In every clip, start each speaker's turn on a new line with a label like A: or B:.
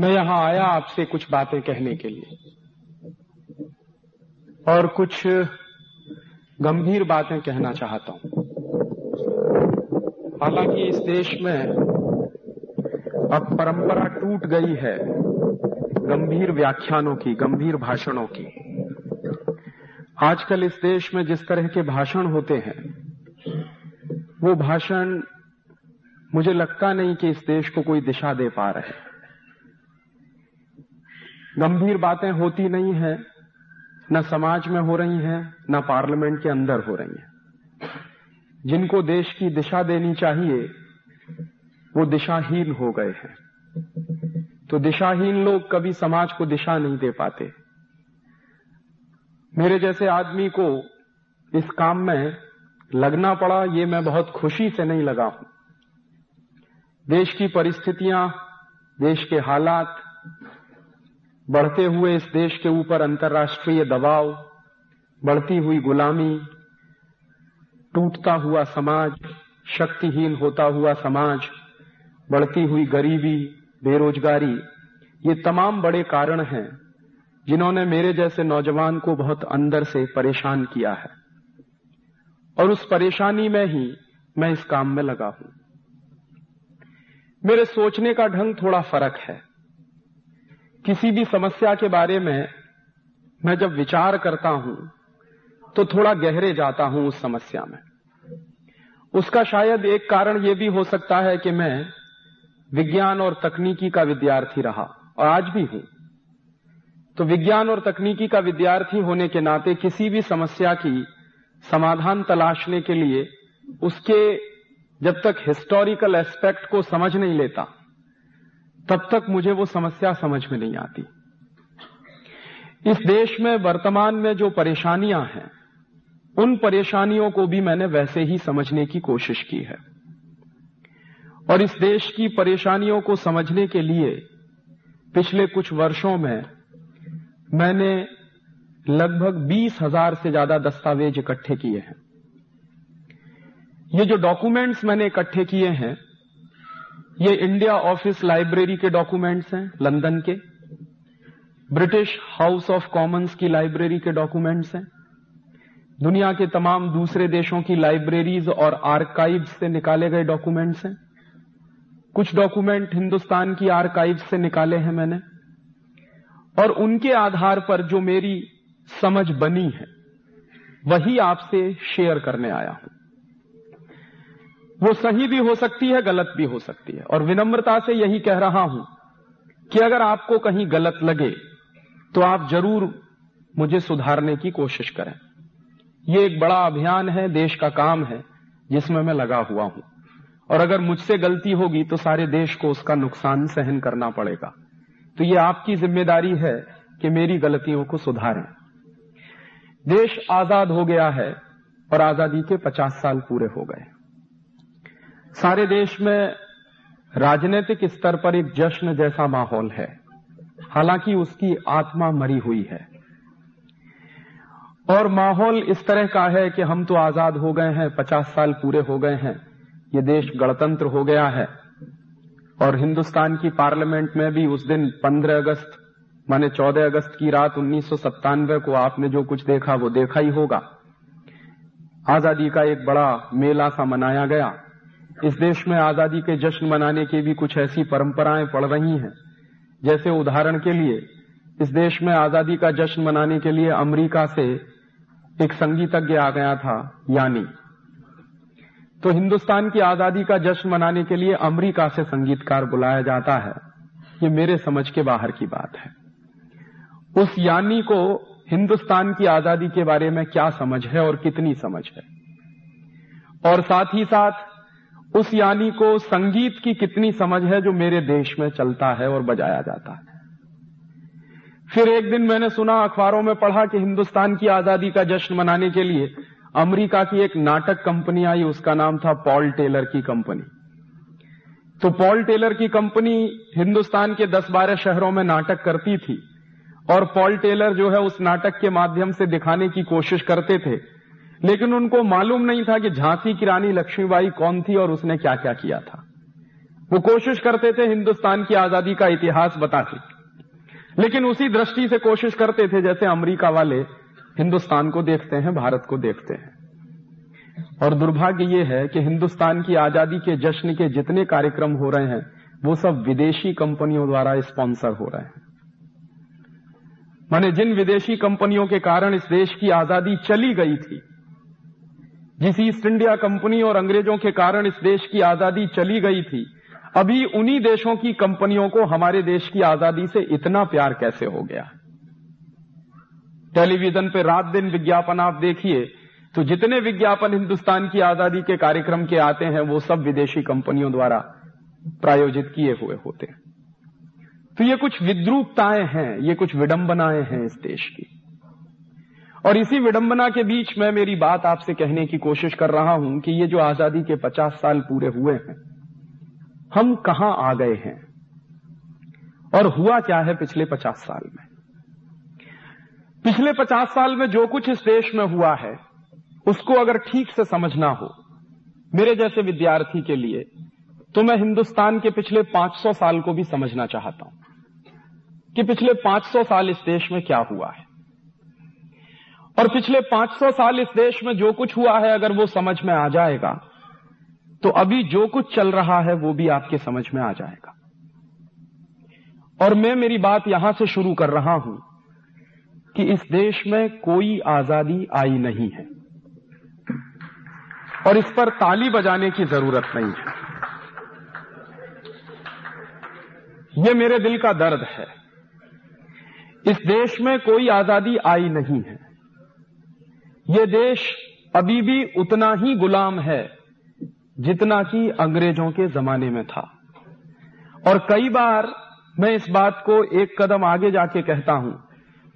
A: मैं यहाँ आया आपसे कुछ बातें कहने के लिए। और कुछ गंभीर बातें कहना चाहता हूँ। हालाँकि इस देश में अब परंपरा टूट गई है गंभीर व्याख्यानों की, गंभीर भाषणों की। आजकल इस देश में जिस तरह के भाषण होते हैं, वो भाषण मुझे लगता नहीं कि इस देश को कोई दिशा दे पा रहे गंभीर बातें होती नहीं है, न समाज में हो रही हैं, न पार्लियामेंट के अंदर हो रही हैं। जिनको देश की दिशा देनी चाहिए, वो दिशाहीन हो गए हैं। तो दिशाहीन लोग कभी समाज को दिशा नहीं दे पाते। मेरे जैसे आदमी को इस काम में लगना पड़ा, ये मैं बहुत खुशी से नहीं लगा हूँ। देश की परिस्थितियाँ, देश के हालात बढ़ते हुए इस देश के ऊपर अंतर्राष्ट्रीय दबाव, बढ़ती हुई गुलामी, टूटता हुआ समाज, शक्तिहीन होता हुआ समाज, बढ़ती हुई गरीबी, बेरोजगारी, ये तमाम बड़े कारण हैं जिन्होंने मेरे जैसे नौजवान को बहुत अंदर से परेशान किया है। और उस परेशानी में ही मैं इस काम में लगा हूँ। मेरे सोचने का ढंग थोड़ा फ़र्क है। किसी भी समस्या के बारे में मैं जब विचार करता हूँ तो थोड़ा गहरे जाता हूँ उस समस्या में। उसका शायद एक कारण यह भी हो सकता है कि मैं विज्ञान और तकनीकी का विद्यार्थी रहा, और आज भी हूँ। तो विज्ञान और तकनीकी का विद्यार्थी होने के नाते किसी भी समस्या की समाधान तलाशने के लिए उसके जब तक हिस्टोरिकल एस्पेक्ट को समझ नहीं लेता तब तक मुझे वो समस्या समझ में नहीं आती। इस देश में, वर्तमान में जो परेशानियाँ हैं, उन परेशानियों को भी मैंने वैसे ही समझने की कोशिश की है। और इस देश की परेशानियों को समझने के लिए पिछले कुछ वर्षों में मैंने लगभग बीस हज़ार से ज़्यादा दस्तावेज़ इकट्ठे किए हैं। ये जो डॉक्यूमेंट्स मैंने इकट्ठे किए हैं ये इंडिया ऑफ़िस लाइब्रेरी के डॉक्यूमेंट्स हैं लंदन के. ब्रिटिश हाउस ऑफ़ कॉमन्स की लाइब्रेरी के डॉक्यूमेंट्स हैं. दुनिया के तमाम दूसरे देशों की लाइब्रेरीज और आर्काइव से निकाले गए डॉक्यूमेंट्स हैं. कुछ डॉक्यूमेंट हिंदुस्तान की आर्काइव से निकाले हैं मैंने. और उनके आधार पर जो मेरी समझ बनी है, वही आपसे शेयर करने आया हूँ. वो सही भी हो सकती है, गलत भी हो सकती है। और विनम्रता से यही कह रहा हूँ कि अगर आपको कहीं गलत लगे तो आप ज़रूर मुझे सुधारने की कोशिश करें। ये एक बड़ा अभियान है, देश का काम है, जिसमें मैं लगा हुआ हूँ। और अगर मुझसे गलती होगी तो सारे देश को उसका नुकसान सहन करना पड़ेगा। तो ये आपकी ज़िम्मेदारी है कि मेरी गलतियों को सुधारें। देश आज़ाद हो गया है और आज़ादी के 50 साल पूरे हो गए। सारे देश में राजनीतिक स्तर पर एक जश्न जैसा माहौल है। हालाँकि उसकी आत्मा मरी हुई है। और माहौल इस तरह का है कि हम तो आज़ाद हो गए हैं, पचास साल पूरे हो गए हैं। ये देश गणतंत्र हो गया है। और हिंदुस्तान की पार्लियामेंट में भी उस दिन 15 अगस्त, माने 14 अगस्त की रात उन्नीस सौ सत्तानवे को आपने जो कुछ देखा, वो देखा ही होगा। आज़ादी का एक बड़ा मेला सा मनाया गया। इस देश में आज़ादी के जश्न मनाने की भी कुछ ऐसी परंपराएँ पड़ रही हैं। जैसे उदाहरण के लिए, इस देश में आज़ादी का जश्न मनाने के लिए अमेरिका से एक संगीतज्ञ आ गया था, यानी। तो हिंदुस्तान की आज़ादी का जश्न मनाने के लिए अमेरिका से संगीतकार बुलाया जाता है। ये मेरे समझ के बाहर की बात है। उस यानी को हिंदुस्तान की आज़ादी के बारे में क्या समझ है और कितनी समझ है? और साथ ही साथ उस यानी को संगीत की कितनी समझ है जो मेरे देश में चलता है और बजाया जाता है। फिर एक दिन मैंने सुना, अखबारों में पढ़ा कि हिंदुस्तान की आज़ादी का जश्न मनाने के लिए अमेरिका की एक नाटक कंपनी आई, उसका नाम था पॉल टेलर की कंपनी। तो पॉल टेलर की कंपनी हिंदुस्तान के 10-12 शहरों में नाटक करती थी और पॉल टेलर जो है उस नाटक के माध्यम से दिखाने की कोशिश करते थे। लेकिन उनको मालूम नहीं था कि झांसी की रानी लक्ष्मीबाई कौन थी और उसने क्या क्या किया था। वो कोशिश करते थे हिंदुस्तान की आज़ादी का इतिहास बताते। लेकिन उसी दृष्टि से कोशिश करते थे जैसे अमेरिका वाले हिंदुस्तान को देखते हैं, भारत को देखते हैं। और दुर्भाग्य ये है कि हिंदुस्तान की आज़ादी के जश्न के जितने कार्यक्रम हो रहे हैं, वो सब विदेशी कंपनियों द्वारा स्पॉन्सर हो रहे हैं। माने जिन विदेशी कंपनियों के कारण इस देश की आज़ादी चली गई थी जिस ईस्ट इंडिया कंपनी और अंग्रेज़ों के कारण इस देश की आज़ादी चली गई थी। अभी उन्हीं देशों की कंपनियों को हमारे देश की आज़ादी से इतना प्यार कैसे हो गया? टेलीविज़न पे रात दिन विज्ञापन आप देखिए तो जितने विज्ञापन हिंदुस्तान की आज़ादी के कार्यक्रम के आते हैं, वो सब विदेशी कंपनियों द्वारा प्रायोजित किए हुए होते हैं। तो ये कुछ विद्रूपताएँ हैं, ये कुछ विडंबनाएँ हैं इस देश की। और इसी विडंबना के बीच में मेरी बात आपसे कहने की कोशिश कर रहा हूँ कि ये जो आज़ादी के पचास साल पूरे हुए हैं, हम कहाँ आ गए हैं? और हुआ क्या है पिछले पचास साल में? पिछले पचास साल में जो कुछ इस देश में हुआ है, उसको अगर ठीक से समझना हो, मेरे जैसे विद्यार्थी के लिए तो मैं हिंदुस्तान के पिछले 500 साल को भी समझना चाहता हूँ कि पिछले 500 साल इस देश में क्या हुआ है। और पिछले 500 साल इस देश में जो कुछ हुआ है, अगर वो समझ में आ जाएगा तो अभी जो कुछ चल रहा है, वो भी आपके समझ में आ जाएगा। और मैं मेरी बात यहाँ से शुरू कर रहा हूँ कि इस देश में कोई आज़ादी आई नहीं है। और इस पर ताली बजाने की ज़रूरत नहीं है। यह मेरे दिल का दर्द है। इस देश में कोई आज़ादी आई नहीं है। यह देश अभी भी उतना ही गुलाम है जितना कि अंग्रेज़ों के जमाने में था। और कई बार मैं इस बात को एक कदम आगे जाके कहता हूँ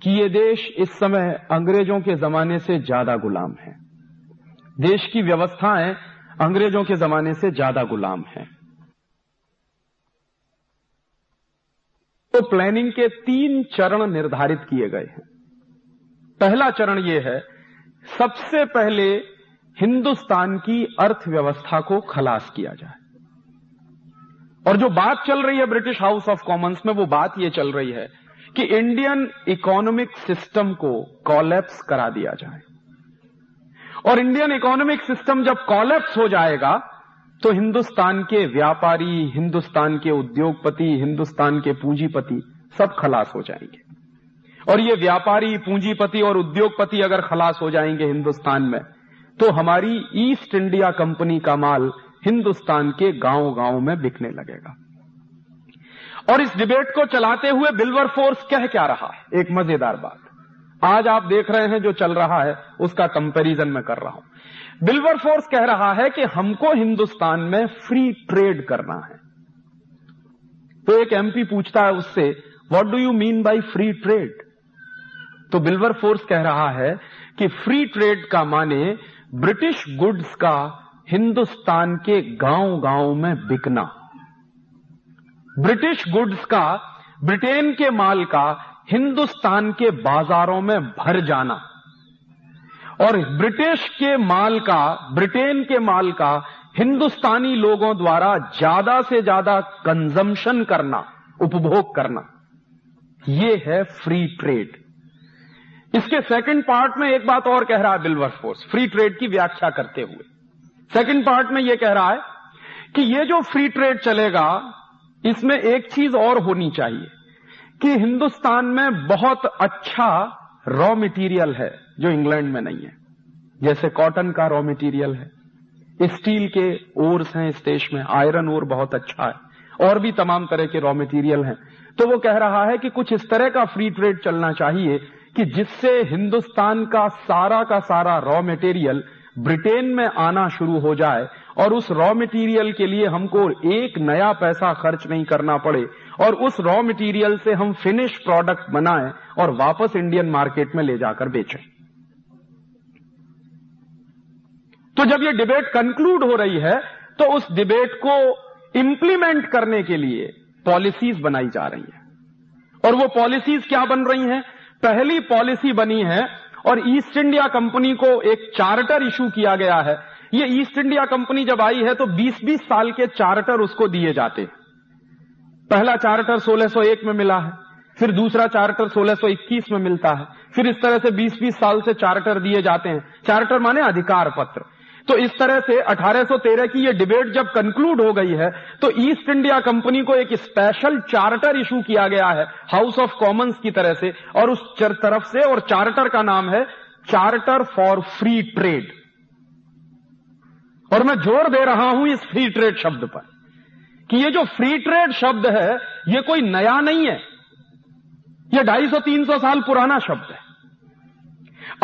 A: कि ये देश इस समय अंग्रेज़ों के जमाने से ज़्यादा गुलाम है। देश की व्यवस्थाएँ अंग्रेज़ों के जमाने से ज़्यादा गुलाम है। तो प्लानिंग के तीन चरण निर्धारित किए गए हैं। पहला चरण यह है सबसे पहले हिंदुस्तान की अर्थव्यवस्था को खलास किया जाए। और जो बात चल रही है ब्रिटिश हाउस ऑफ़ कॉमन्स में, वो बात ये चल रही है कि इंडियन इकोनॉमिक सिस्टम को कॉलेप्स करा दिया जाए। और इंडियन इकोनॉमिक सिस्टम जब कॉलेप्स हो जाएगा तो हिंदुस्तान के व्यापारी, हिंदुस्तान के उद्योगपति, हिंदुस्तान के पूंजीपति सब खलास हो जाएँगे। और ये व्यापारी, पूंजीपति और उद्योगपति अगर खलास हो जाएँगे हिंदुस्तान में तो हमारी ईस्ट इंडिया कंपनी का माल हिंदुस्तान के गाँव गाँव में बिकने लगेगा। और इस डिबेट को चलाते हुए बिल्वर फोर्स कह क्या रहा है? एक मज़ेदार बात। आज आप देख रहे हैं जो चल रहा है, उसका कंपैरिजन मैं कर रहा हूँ। बिल्वर फोर्स कह रहा है कि हमको हिंदुस्तान में फ्री ट्रेड करना है। तो एक एमपी पूछता है उससे what do you mean by free trade तो बिल्वर फोर्स कह रहा है कि फ्री ट्रेड का माने ब्रिटिश गुड्स का हिंदुस्तान के गाँव गाँव में बिकना। ब्रिटिश गुड्स का, ब्रिटेन के माल का हिंदुस्तान के बाजारों में भर जाना। और ब्रिटिश के माल का, ब्रिटेन के माल का हिंदुस्तानी लोगों द्वारा ज़्यादा से ज़्यादा कंजम्पशन करना, उपभोग करना। यह है फ्री ट्रेड। इसके सेकंड पार्ट में एक बात और कह रहा है बिल्वर फोर्स फ्री ट्रेड की व्याख्या करते हुए। सेकंड पार्ट में यह कह रहा है कि यह जो फ्री ट्रेड चलेगा, इसमें एक चीज़ और होनी चाहिए कि हिंदुस्तान में बहुत अच्छा रॉ मटेरियल है, जो इंग्लैंड में नहीं है। जैसे कॉटन का रॉ मटेरियल है स्टील के ओर्स हैं इस देश में आयरन ओर बहुत अच्छा है, और भी तमाम तरह के रॉ मटेरियल हैं। तो वो कह रहा है कि कुछ इस तरह का फ्री ट्रेड चलना चाहिए कि जिससे हिंदुस्तान का सारा का सारा रॉ मटेरियल ब्रिटेन में आना शुरू हो जाए और उस रॉ मटेरियल के लिए हमको एक नया पैसा खर्च नहीं करना पड़े और उस रॉ मटेरियल से हम फिनिश प्रोडक्ट बनाएँ और वापस इंडियन मार्केट में ले जाकर बेचें। तो जब ये डिबेट कंक्लूड हो रही है तो उस डिबेट को इंप्लीमेंट करने के लिए पॉलिसीज़ बनाई जा रही है। और वो पॉलिसीज़ क्या बन रही हैं? पहली पॉलिसी बनी है और ईस्ट इंडिया कंपनी को एक चार्टर इशू किया गया है। ये ईस्ट इंडिया कंपनी जब आई है तो 20-20 साल के चार्टर उसको दिए जाते। पहला चार्टर 1601 में मिला है, फिर दूसरा चार्टर 1621 में मिलता है, फिर इस तरह से 20-20 साल से चार्टर दिए जाते हैं। चार्टर माने अधिकार पत्र। तो इस तरह से 1813 की ये डिबेट जब कंक्लूड हो गई है तो ईस्ट इंडिया कंपनी को एक स्पेशल चार्टर इशू किया गया है हाउस ऑफ़ कॉमन्स की तरह से, और उस तरफ़ से, और चार्टर का नाम है चार्टर फॉर फ्री ट्रेड और मैं ज़ोर दे रहा हूँ इस फ्री ट्रेड शब्द पर, कि ये जो फ्री ट्रेड शब्द है, ये कोई नया नहीं है। ये 250-300 साल पुराना शब्द है।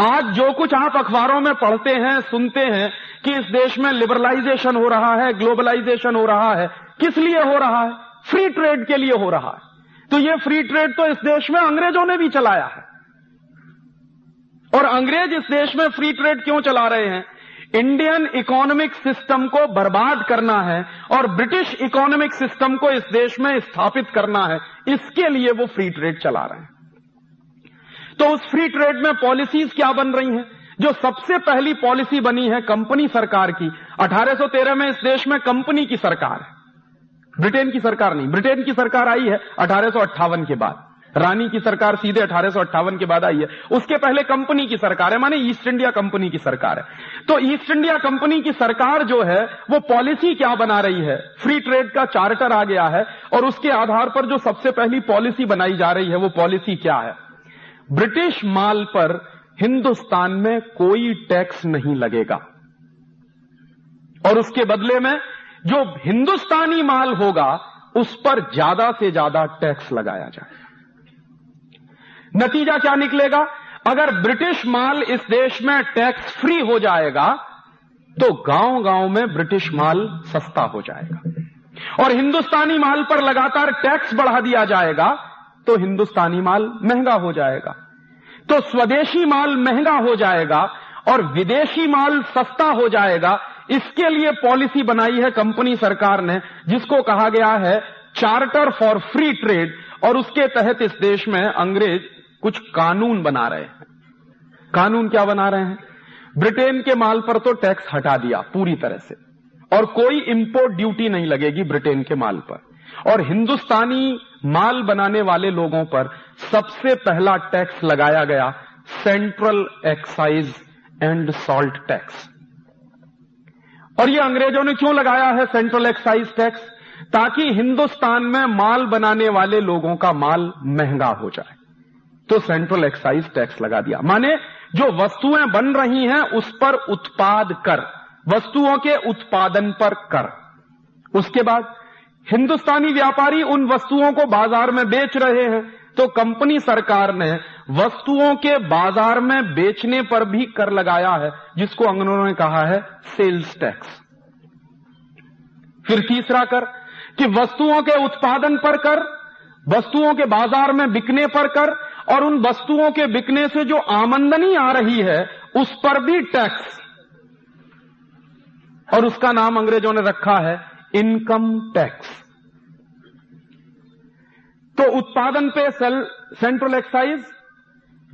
A: आज जो कुछ आप अखबारों में पढ़ते हैं, सुनते हैं कि इस देश में लिबरलाइजेशन हो रहा है ग्लोबलाइजेशन हो रहा है। किस लिए हो रहा है? फ्री ट्रेड के लिए हो रहा है। तो ये फ्री ट्रेड तो इस देश में अंग्रेज़ों ने भी चलाया है। और अंग्रेज़ इस देश में फ्री ट्रेड क्यों चला रहे हैं? इंडियन इकोनॉमिक सिस्टम को बर्बाद करना है और ब्रिटिश इकोनॉमिक सिस्टम को इस देश में स्थापित करना है। इसके लिए वो फ्री ट्रेड चला रहे हैं। तो उस फ्री ट्रेड में पॉलिसीज़ क्या बन रही हैं? जो सबसे पहली पॉलिसी बनी है कंपनी सरकार की। 1813 में इस देश में कंपनी की सरकार है। ब्रिटेन की सरकार नहीं, ब्रिटेन की सरकार आई है अठारह के बाद। रानी की सरकार सीधे अठारह के बाद आई है। उसके पहले कंपनी की सरकार है, माने ईस्ट इंडिया कंपनी की सरकार है। तो ईस्ट इंडिया कंपनी की सरकार जो है, वो पॉलिसी क्या बना रही है? फ्री ट्रेड का चार्टर आ गया है और उसके आधार पर जो सबसे पहली पॉलिसी बनाई जा रही है, वो पॉलिसी क्या है? ब्रिटिश माल पर हिंदुस्तान में कोई टैक्स नहीं लगेगा। और उसके बदले में जो हिंदुस्तानी माल होगा, उस पर ज़्यादा से ज़्यादा टैक्स लगाया जाए। नतीजा क्या निकलेगा? अगर ब्रिटिश माल इस देश में टैक्स फ्री हो जाएगा तो गाँव गाँव में ब्रिटिश माल सस्ता हो जाएगा। और हिंदुस्तानी माल पर लगातार टैक्स बढ़ा दिया जाएगा तो हिंदुस्तानी माल महँगा हो जाएगा। तो स्वदेशी माल महँगा हो जाएगा और विदेशी माल सस्ता हो जाएगा। इसके लिए पॉलिसी बनाई है कंपनी सरकार ने, जिसको कहा गया है चार्टर फॉर फ्री ट्रेड, और उसके तहत इस देश में अंग्रेज़ कुछ कानून बना रहे हैं। कानून क्या बना रहे हैं? ब्रिटेन के माल पर तो टैक्स हटा दिया पूरी तरह से, और कोई इंपोर्ट ड्यूटी नहीं लगेगी ब्रिटेन के माल पर। और हिंदुस्तानी माल बनाने वाले लोगों पर सबसे पहला टैक्स लगाया गया central excise and salt tax. और ये अंग्रेज़ों ने क्यों लगाया है सेंट्रल एक्साइज टैक्स? ताकि हिंदुस्तान में माल बनाने वाले लोगों का माल महँगा हो जाए। तो सेंट्रल एक्साइज टैक्स लगा दिया। माने जो वस्तुएँ बन रही हैं, उस पर उत्पाद कर, वस्तुओं के उत्पादन पर कर। उसके बाद हिंदुस्तानी व्यापारी उन वस्तुओं को बाज़ार में बेच रहे हैं। तो कंपनी सरकार ने वस्तुओं के बाज़ार में बेचने पर भी कर लगाया है, जिसको अंग्रेज़ों ने कहा है सेल्स टैक्स फिर तीसरा कर, कि वस्तुओं के उत्पादन पर कर, वस्तुओं के बाज़ार में बिकने पर कर, और उन वस्तुओं के बिकने से जो आमंदनी आ रही है, उस पर भी टैक्स और उसका नाम अंग्रेज़ों ने रखा है इनकम टैक्स। तो उत्पादन पे सेल, सेंट्रल एक्साइज,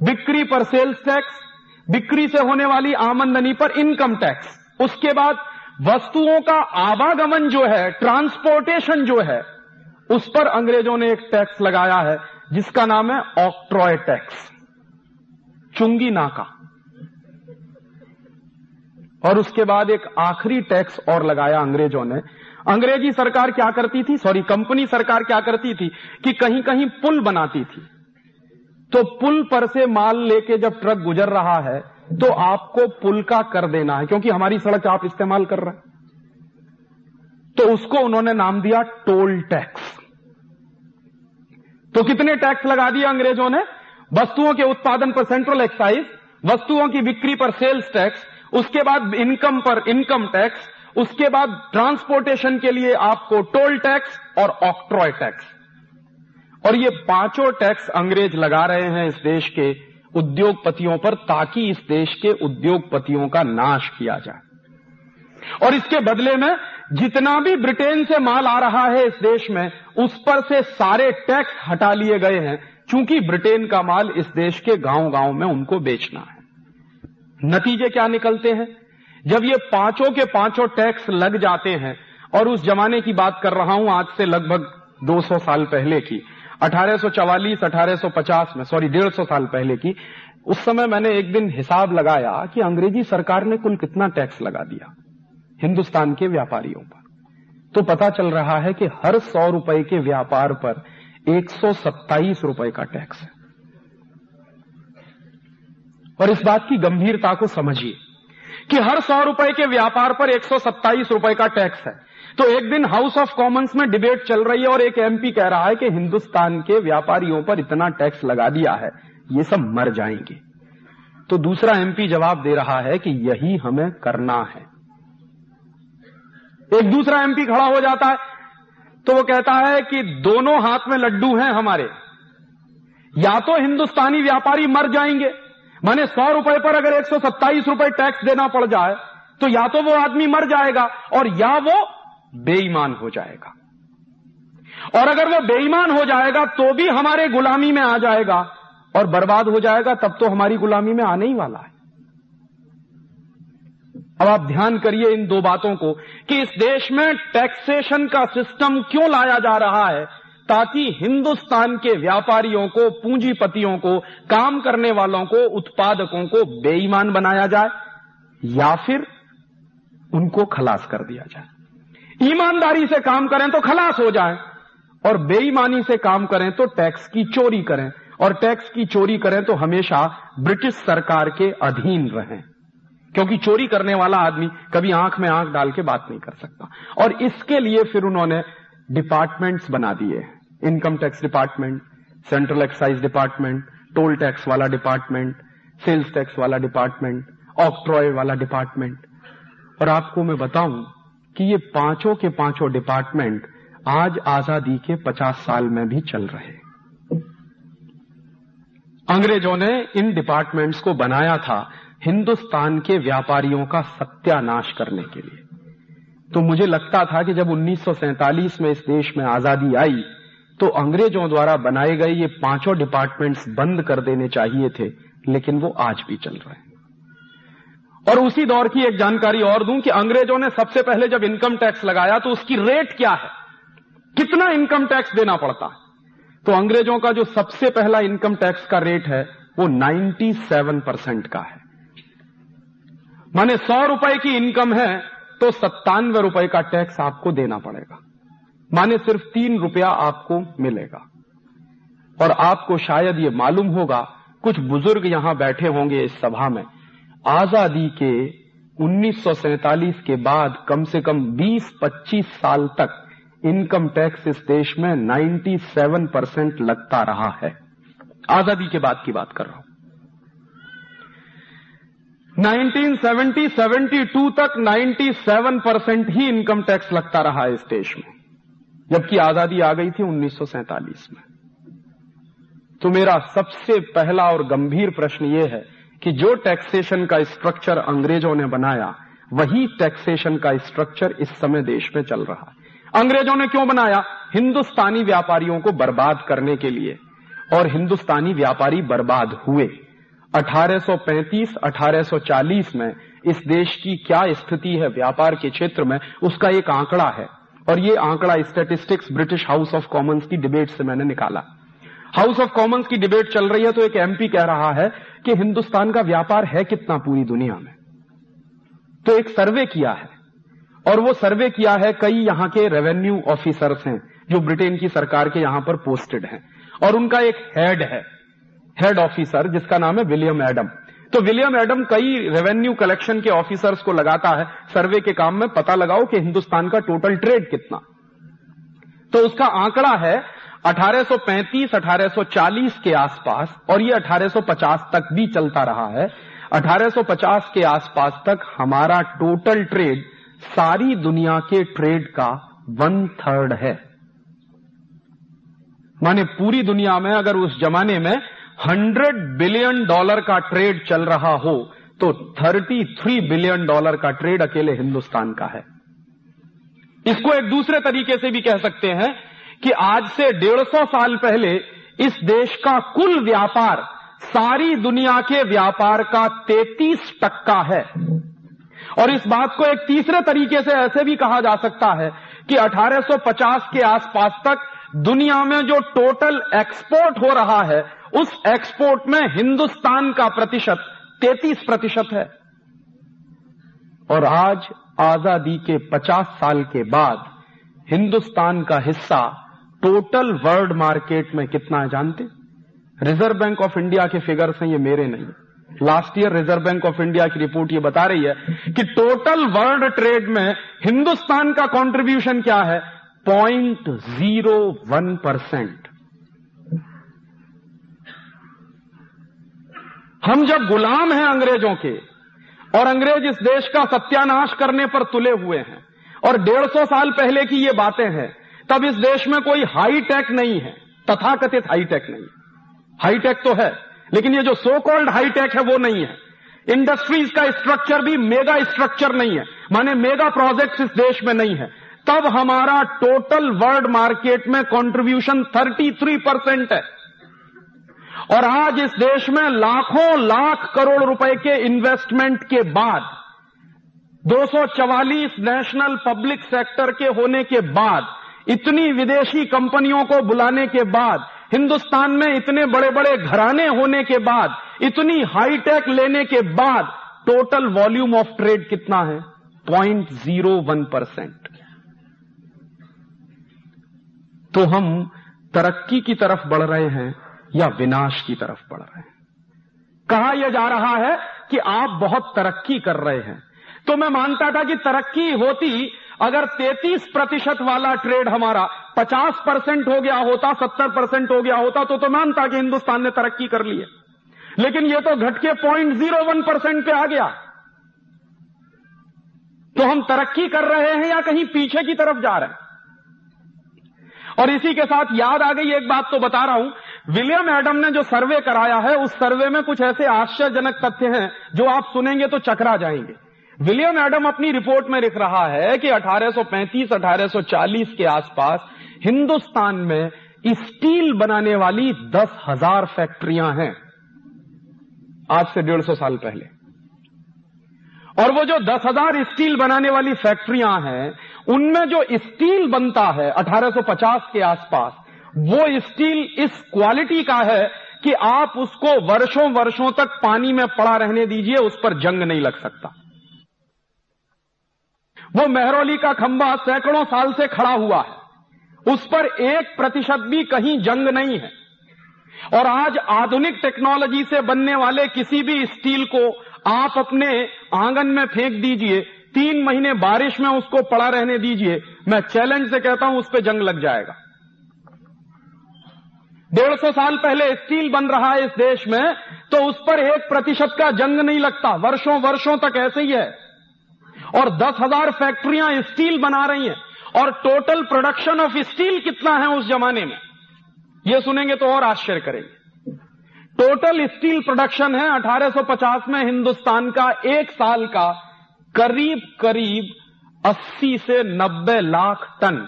A: बिक्री पर सेल्स टैक्स, बिक्री से होने वाली आमंदनी पर इनकम टैक्स। उसके बाद वस्तुओं का आवागमन जो है, ट्रांसपोर्टेशन जो है, उस पर अंग्रेज़ों ने एक टैक्स लगाया है, जिसका नाम है ऑक्ट्रॉय टैक्स। चुंगी नाका। और उसके बाद एक आखिरी टैक्स और लगाया अंग्रेज़ों ने अंग्रेज़ी सरकार क्या करती थी? सॉरी कंपनी सरकार क्या करती थी? कि कहीं कहीं पुल बनाती थी। तो पुल पर से माल लेके जब ट्रक गुजर रहा है तो आपको पुल का कर देना है, क्योंकि हमारी सड़क आप इस्तेमाल कर रहे हैं। तो उसको उन्होंने नाम दिया टोल टैक्स। तो कितने टैक्स लगा दिया अंग्रेज़ों ने? वस्तुओं के उत्पादन पर सेंट्रल एक्साइज वस्तुओं की बिक्री पर सेल्स टैक्स उसके बाद इनकम पर इनकम टैक्स उसके बाद ट्रांसपोर्टेशन के लिए आपको टोल टैक्स और ऑक्ट्रॉय टैक्स। और ये पाँचों टैक्स अंग्रेज़ लगा रहे हैं इस देश के उद्योगपतियों पर, ताकि इस देश के उद्योगपतियों का नाश किया जाए। और इसके बदले में जितना भी ब्रिटेन से माल आ रहा है इस देश में, उस पर से सारे टैक्स हटा लिए गए हैं क्योंकि ब्रिटेन का माल इस देश के गाँव गाँव में उनको बेचना है। नतीजे क्या निकलते हैं? जब ये पाँचों के पाँचों टैक्स लग जाते हैं, और उस जमाने की बात कर रहा हूँ, आज से लगभग 200 साल पहले की 1844 1850 में, सॉरी 150 साल पहले की, उस समय मैंने एक दिन हिसाब लगाया कि अंग्रेज़ी सरकार ने कुल कितना टैक्स लगा दिया हिंदुस्तान के व्यापारियों पर। तो पता चल रहा है कि हर सौ रुपए के व्यापार पर एक सौ सत्ताईस रुपए का टैक्स है। और इस बात की गंभीरता को समझिए कि हर सौ रुपए के व्यापार पर एक रुपए का टैक्स है। तो एक दिन हाउस ऑफ़ कॉमन्स में डिबेट चल रही है और एक एमपी कह रहा है कि हिंदुस्तान के व्यापारियों पर इतना टैक्स लगा दिया है, ये सब मर जाएँगे। तो दूसरा एमपी जवाब दे रहा है कि यही हमें करना है। एक दूसरा एमपी खड़ा हो जाता है तो वो कहता है कि दोनों हाथ में लड्डू हैं हमारे, या तो हिंदुस्तानी व्यापारी मर जाएँगे माने सौ रुपए पर अगर एक रुपए टैक्स देना पड़ जाए तो या तो वो आदमी मर जाएगा और या वो बेईमान हो जाएगा। और अगर वो बेईमान हो जाएगा तो भी हमारे गुलामी में आ जाएगा और बर्बाद हो जाएगा, तब तो हमारी गुलामी में आने ही वाला है। अब आप ध्यान करिए इन दो बातों को कि इस देश में टैक्सेशन का सिस्टम क्यों लाया जा रहा है? ताकि हिंदुस्तान के व्यापारियों को, पूंजीपतियों को, काम करने वालों को, उत्पादकों को बेईमान बनाया जाए या फिर उनको खलास कर दिया जाए। ईमानदारी से काम करें तो खलास हो जाए और बेईमानी से काम करें तो टैक्स की चोरी करें और टैक्स की चोरी करें तो हमेशा ब्रिटिश सरकार के अधीन रहें। क्योंकि चोरी करने वाला आदमी कभी आँख में आँख डाल के बात नहीं कर सकता। और इसके लिए फिर उन्होंने डिपार्टमेंट्स बना दिए income tax department central excise department toll tax वाला डिपार्टमेंट सेल्स टैक्स वाला डिपार्टमेंट ऑक्ट्रॉय वाला डिपार्टमेंट और आपको मैं बताऊँ कि ये पाँचों के पाँचों डिपार्टमेंट आज आज़ादी के 50 साल में भी चल रहे अंग्रेज़ों ने इन डिपार्टमेंट्स को बनाया था हिंदुस्तान के व्यापारियों का सत्यानाश करने के लिए। तो मुझे लगता था कि जब 1947 में इस देश में आज़ादी आई तो अंग्रेज़ों द्वारा बनाए गए ये पाँचों डिपार्टमेंट्स बंद कर देने चाहिए थे, लेकिन वो आज भी चल रहे हैं। और उसी दौर की एक जानकारी और दूँ कि अंग्रेज़ों ने सबसे पहले जब इनकम टैक्स लगाया तो उसकी रेट क्या है? कितना इनकम टैक्स देना पड़ता है? तो अंग्रेज़ों का जो सबसे पहला इनकम टैक्स का रेट है, वो 97 परसेंट का है। माने सौ रुपए की इनकम है तो सत्तानवे रुपए का टैक्स आपको देना पड़ेगा। माने सिर्फ़ तीन रुपया आपको मिलेगा। और आपको शायद ये मालूम होगा, कुछ बुज़ुर्ग यहाँ बैठे होंगे इस सभा में। आज़ादी के उन्नीस के बाद कम से कम 20-25 साल तक इनकम टैक्स इस देश में 97 परसेंट लगता रहा है। आज़ादी के बाद की बात कर रहा हूँ। 1970-72 तक 97 परसेंट ही इनकम टैक्स लगता रहा इस देश में। जबकि आज़ादी आ गई थी उन्नीस में। तो मेरा सबसे पहला और गंभीर प्रश्न यह है कि जो टैक्सेशन का स्ट्रक्चर अंग्रेज़ों ने बनाया, वही टैक्सेशन का स्ट्रक्चर इस समय देश में चल रहा है। अंग्रेज़ों ने क्यों बनाया? हिंदुस्तानी व्यापारियों को बर्बाद करने के लिए। और हिंदुस्तानी व्यापारी बर्बाद हुए। 1835 1840 में इस देश की क्या स्थिति है, व्यापार के क्षेत्र में, उसका एक आंकड़ा है। और ये आंकड़ा statistics British House of Commons की डिबेट से मैंने निकाला। हाउस ऑफ़ कॉमन्स की डिबेट चल रही है तो एक एमपी कह रहा है कि हिंदुस्तान का व्यापार है कितना पूरी दुनिया में। तो एक सर्वे किया है, और वो सर्वे किया है कई यहाँ के रेवेन्यू ऑफिसर्स हैं, जो ब्रिटेन की सरकार के यहाँ पर पोस्टेड हैं, और उनका एक हेड है हेड ऑफिसर जिसका नाम है विलियम एडम तो विलियम एडम कई रेवेन्यू कलेक्शन के ऑफिसर्स को लगाता है। सर्वे के काम में पता लगाओ कि हिंदुस्तान का टोटल ट्रेड कितना। तो उसका आंकड़ा है 1835-1840 के आसपास, और ये 1850 तक भी चलता रहा है। 1850 के आसपास तक हमारा टोटल ट्रेड सारी दुनिया के ट्रेड का वन थर्ड है। माने पूरी दुनिया में अगर उस जमाने में 100 बिलियन डॉलर का ट्रेड चल रहा हो तो 33 बिलियन डॉलर का ट्रेड अकेले हिंदुस्तान का है। इसको एक दूसरे तरीके से भी कह सकते हैं कि आज से डेढ़ सौ साल पहले इस देश का कुल व्यापार, सारी दुनिया के व्यापार का 33 टक्का है। और इस बात को एक तीसरे तरीके से ऐसे भी कहा जा सकता है कि 1850 के आसपास तक दुनिया में जो टोटल एक्सपोर्ट हो रहा है उस एक्सपोर्ट में हिंदुस्तान का प्रतिशत 33 प्रतिशत है। और आज आज़ादी के 50 साल के बाद हिंदुस्तान का हिस्सा टोटल वर्ल्ड मार्केट में कितना है जानते? रिज़र्व बैंक ऑफ़ इंडिया के फिगर्स हैं, ये मेरे नहीं last year Reserve Bank of India की रिपोर्ट ये बता रही है कि टोटल वर्ल्ड ट्रेड में हिंदुस्तान का कंट्रीब्यूशन क्या है? पॉइंट ज़ीरो वन परसेंट हम जब गुलाम हैं अंग्रेज़ों के, और अंग्रेज़ इस देश का सत्यानाश करने पर तुले हुए हैं, और डेढ़ सौ साल पहले की ये बातें हैं, तब इस देश में कोई हाईटेक नहीं है, तथाकथित हाईटेक नहीं हाई टेक तो है, लेकिन ये जो सो कॉल्ड हाईटेक है वो नहीं है। इंडस्ट्रीज़ का स्ट्रक्चर भी मेगा स्ट्रक्चर नहीं है, माने मेगा प्रोजेक्ट्स इस देश में नहीं है। तब हमारा टोटल वर्ल्ड मार्केट में कंट्रीब्यूशन 33 परसेंट है। और आज इस देश में लाखों लाख करोड़ रुपए के इन्वेस्टमेंट के बाद 244 नेशनल पब्लिक सेक्टर के होने के बाद, इतनी विदेशी कंपनियों को बुलाने के बाद, हिंदुस्तान में इतने बड़े बड़े घराने होने के बाद, इतनी हाईटेक लेने के बाद टोटल वॉल्यूम ऑफ़ ट्रेड कितना है? पॉइंट ज़ीरो वन परसेंट तो हम तरक्की की तरफ़ बढ़ रहे हैं। या विनाश की तरफ़ बढ़ रहे हैं। कहा यह जा रहा है कि आप बहुत तरक्की कर रहे हैं। तो मैं मानता था कि तरक्की होती, अगर 33 प्रतिशत वाला ट्रेड हमारा 50 परसेंट हो गया होता 70 परसेंट हो गया होता तो तो मानता कि हिंदुस्तान ने तरक्की कर ली है। लेकिन ये तो घटके पॉइंट ज़ीरो वन परसेंट पे आ गया। तो हम तरक्की कर रहे हैं या कहीं पीछे की तरफ़ जा रहे हैं? और इसी के साथ याद आ गई, एक बात तो बता रहा हूँ विलियम एडम ने जो सर्वे कराया है, उस सर्वे में कुछ ऐसे आश्चर्यजनक तथ्य हैं, जो आप सुनेंगे तो चकरा जाएँगे। विलियम एडम अपनी रिपोर्ट में लिख रहा है कि 1835-1840 के आसपास हिंदुस्तान में स्टील बनाने वाली दस हज़ार फैक्ट्रियाँ हैं, आज से डेढ़ सौ साल पहले। और वो जो दस हज़ार स्टील बनाने वाली फैक्ट्रियाँ हैं, उनमें जो स्टील बनता है 1850 के आसपास वो स्टील इस क्वालिटी का है कि आप उसको वर्षों वर्षों तक पानी में पड़ा रहने दीजिए, उस पर जंग नहीं लग सकता। वो मेहरौली का खंबा सैकड़ों साल से खड़ा हुआ है। उस पर एक प्रतिशत भी कहीं जंग नहीं है। और आज आधुनिक टेक्नोलॉजी से बनने वाले किसी भी स्टील को आप अपने आँगन में फेंक दीजिए, तीन महीने बारिश में उसको पड़ा रहने दीजिए, मैं चैलेंज से कहता हूँ, उस पर जंग लग जाएगा। डेढ़ सौ साल पहले स्टील बन रहा है इस देश में तो उस पर एक प्रतिशत का जंग नहीं लगता। वर्षों वर्षों तक ऐसे ही है। और दस हज़ार फैक्ट्रियाँ स्टील बना रही हैं। और टोटल प्रोडक्शन ऑफ़ स्टील कितना है उस जमाने में? यह सुनेंगे तो और आश्चर्य करेंगे। टोटल स्टील प्रोडक्शन है 1850 में हिंदुस्तान का एक साल का करीब करीब 80 से 90 लाख टन।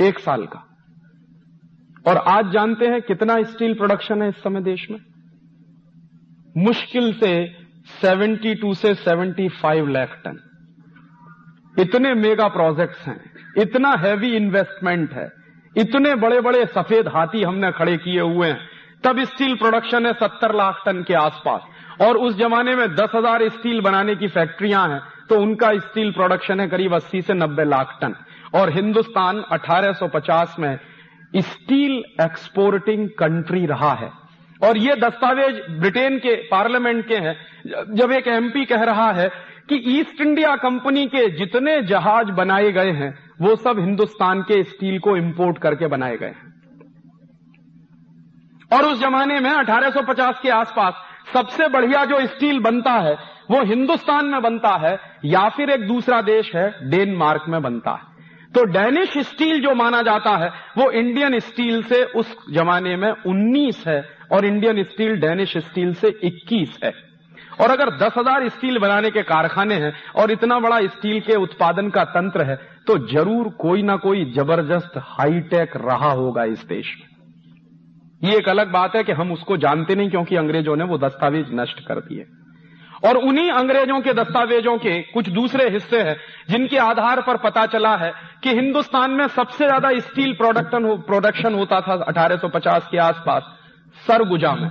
A: एक साल का। और आज जानते हैं कितना स्टील प्रोडक्शन है इस समय देश में। मुश्किल से 72 से 75 लाख टन। इतने मेगा प्रोजेक्ट्स हैं इतना हैवी इन्वेस्टमेंट है इतने बड़े बड़े सफ़ेद हाथी हमने खड़े किए हुए हैं तब स्टील प्रोडक्शन है 70 लाख टन के आसपास। और उस जमाने में 10,000 स्टील बनाने की फैक्ट्रियाँ हैं तो उनका स्टील प्रोडक्शन है करीब 80 से 90 लाख टन। और हिंदुस्तान 1850 में स्टील एक्सपोर्टिंग कंट्री रहा है। और ये दस्तावेज़ ब्रिटेन के, पार्लियामेंट के हैं। जब एक एमपी कह रहा है कि ईस्ट इंडिया कंपनी के जितने जहाज़ बनाए गए हैं, वो सब हिंदुस्तान के स्टील को इंपोर्ट करके बनाए गए हैं। और उस जमाने में 1850 के आसपास सबसे बढ़िया जो स्टील बनता है, वो हिंदुस्तान में बनता है या फिर एक दूसरा देश है, डेनमार्क में बनता है। तो डैनिश स्टील जो माना जाता है वो इंडियन स्टील से उस जमाने में 19 है और इंडियन स्टील डेनिश स्टील से 21 है। और अगर 10,000 स्टील बनाने के कारखाने हैं और इतना बड़ा स्टील के उत्पादन का तंत्र है तो ज़रूर कोई ना कोई ज़बरदस्त हाईटेक रहा होगा इस देश में। ये एक अलग बात है कि हम उसको जानते नहीं क्योंकि अंग्रेज़ों ने वो दस्तावेज़ नष्ट कर दिए। और उन्हीं अंग्रेज़ों के दस्तावेजों के कुछ दूसरे हिस्से हैं, जिनके आधार पर पता चला है कि हिंदुस्तान में सबसे ज़्यादा स्टील प्रोडक्शन प्रोडक्शन होता था 1850 के आसपास, सरगुजा में।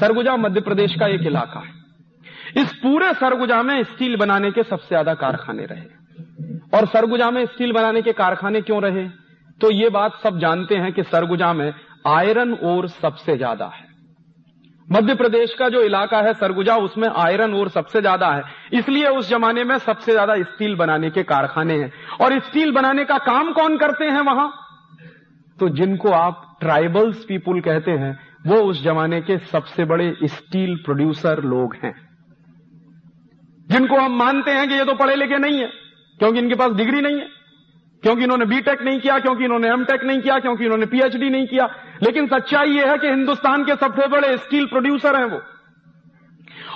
A: सरगुजा मध्य प्रदेश का एक इलाका है। इस पूरे सरगुजा में स्टील बनाने के सबसे ज़्यादा कारखाने रहे। और सरगुजा में स्टील बनाने के कारखाने क्यों रहे? तो ये बात सब जानते हैं कि सरगुजा में आयरन ओर सबसे ज़्यादा है। मध्य प्रदेश का जो इलाका है, सरगुजा, उसमें आयरन ओर सबसे ज़्यादा है। इसलिए उस जमाने में सबसे ज़्यादा स्टील बनाने के कारखाने हैं। और स्टील बनाने का काम कौन करते हैं वहाँ? तो जिनको आप ट्राइबल्स पीपुल कहते हैं, वो उस जमाने के सबसे बड़े स्टील प्रोड्यूसर लोग हैं। जिनको हम मानते हैं कि ये तो पढ़े लिखे नहीं है, क्योंकि इनके पास डिग्री नहीं है। क्योंकि इन्होंने बीटेक नहीं किया, क्योंकि इन्होंने एमटेक नहीं किया, क्योंकि इन्होंने पीएचडी नहीं किया। लेकिन सच्चाई यह है कि हिंदुस्तान के सबसे बड़े स्टील प्रोड्यूसर हैं वो।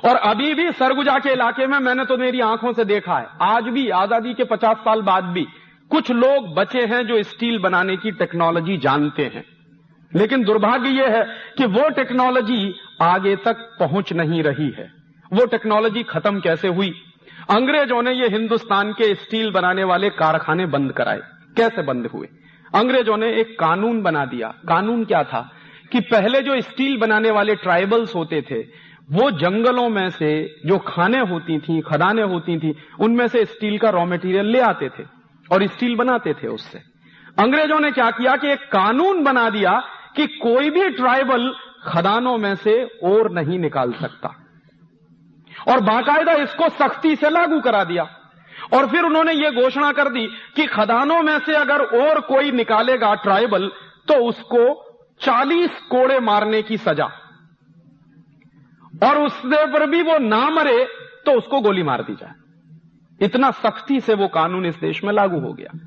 A: और अभी भी सरगुजा के इलाके में मैंने तो मेरी आँखों से देखा है। आज भी, आज़ादी के 50 साल बाद भी कुछ लोग बचे हैं जो स्टील बनाने की टेक्नोलॉजी जानते हैं। लेकिन दुर्भाग्य यह है कि वो टेक्नोलॉजी आगे तक पहुँच नहीं रही है। वो टेक्नोलॉजी खत्म कैसे हुई? अंग्रेज़ों ने ये हिंदुस्तान के स्टील बनाने वाले कारखाने बंद कराए। कैसे बंद हुए? अंग्रेज़ों ने एक कानून बना दिया। कानून क्या था? कि पहले जो स्टील बनाने वाले ट्राइबल्स होते थे, वो जंगलों में से जो खाने होती थी, खदाने होती थी, उनमें से स्टील का रॉ मटेरियल ले आते थे और स्टील बनाते थे उससे। अंग्रेज़ों ने क्या किया कि एक कानून बना दिया कि कोई भी ट्राइबल खदानों में से और नहीं निकाल सकता। और बाकायदा इसको सख्ती से लागू करा दिया। और फिर उन्होंने ये घोषणा कर दी कि खदानों में से अगर और कोई निकालेगा ट्राइबल तो उसको 40 कोड़े मारने की सजा। और उससे पर भी वो ना मरे तो उसको गोली मार दी जाए। इतना सख्ती से वो कानून इस देश में लागू हो गया।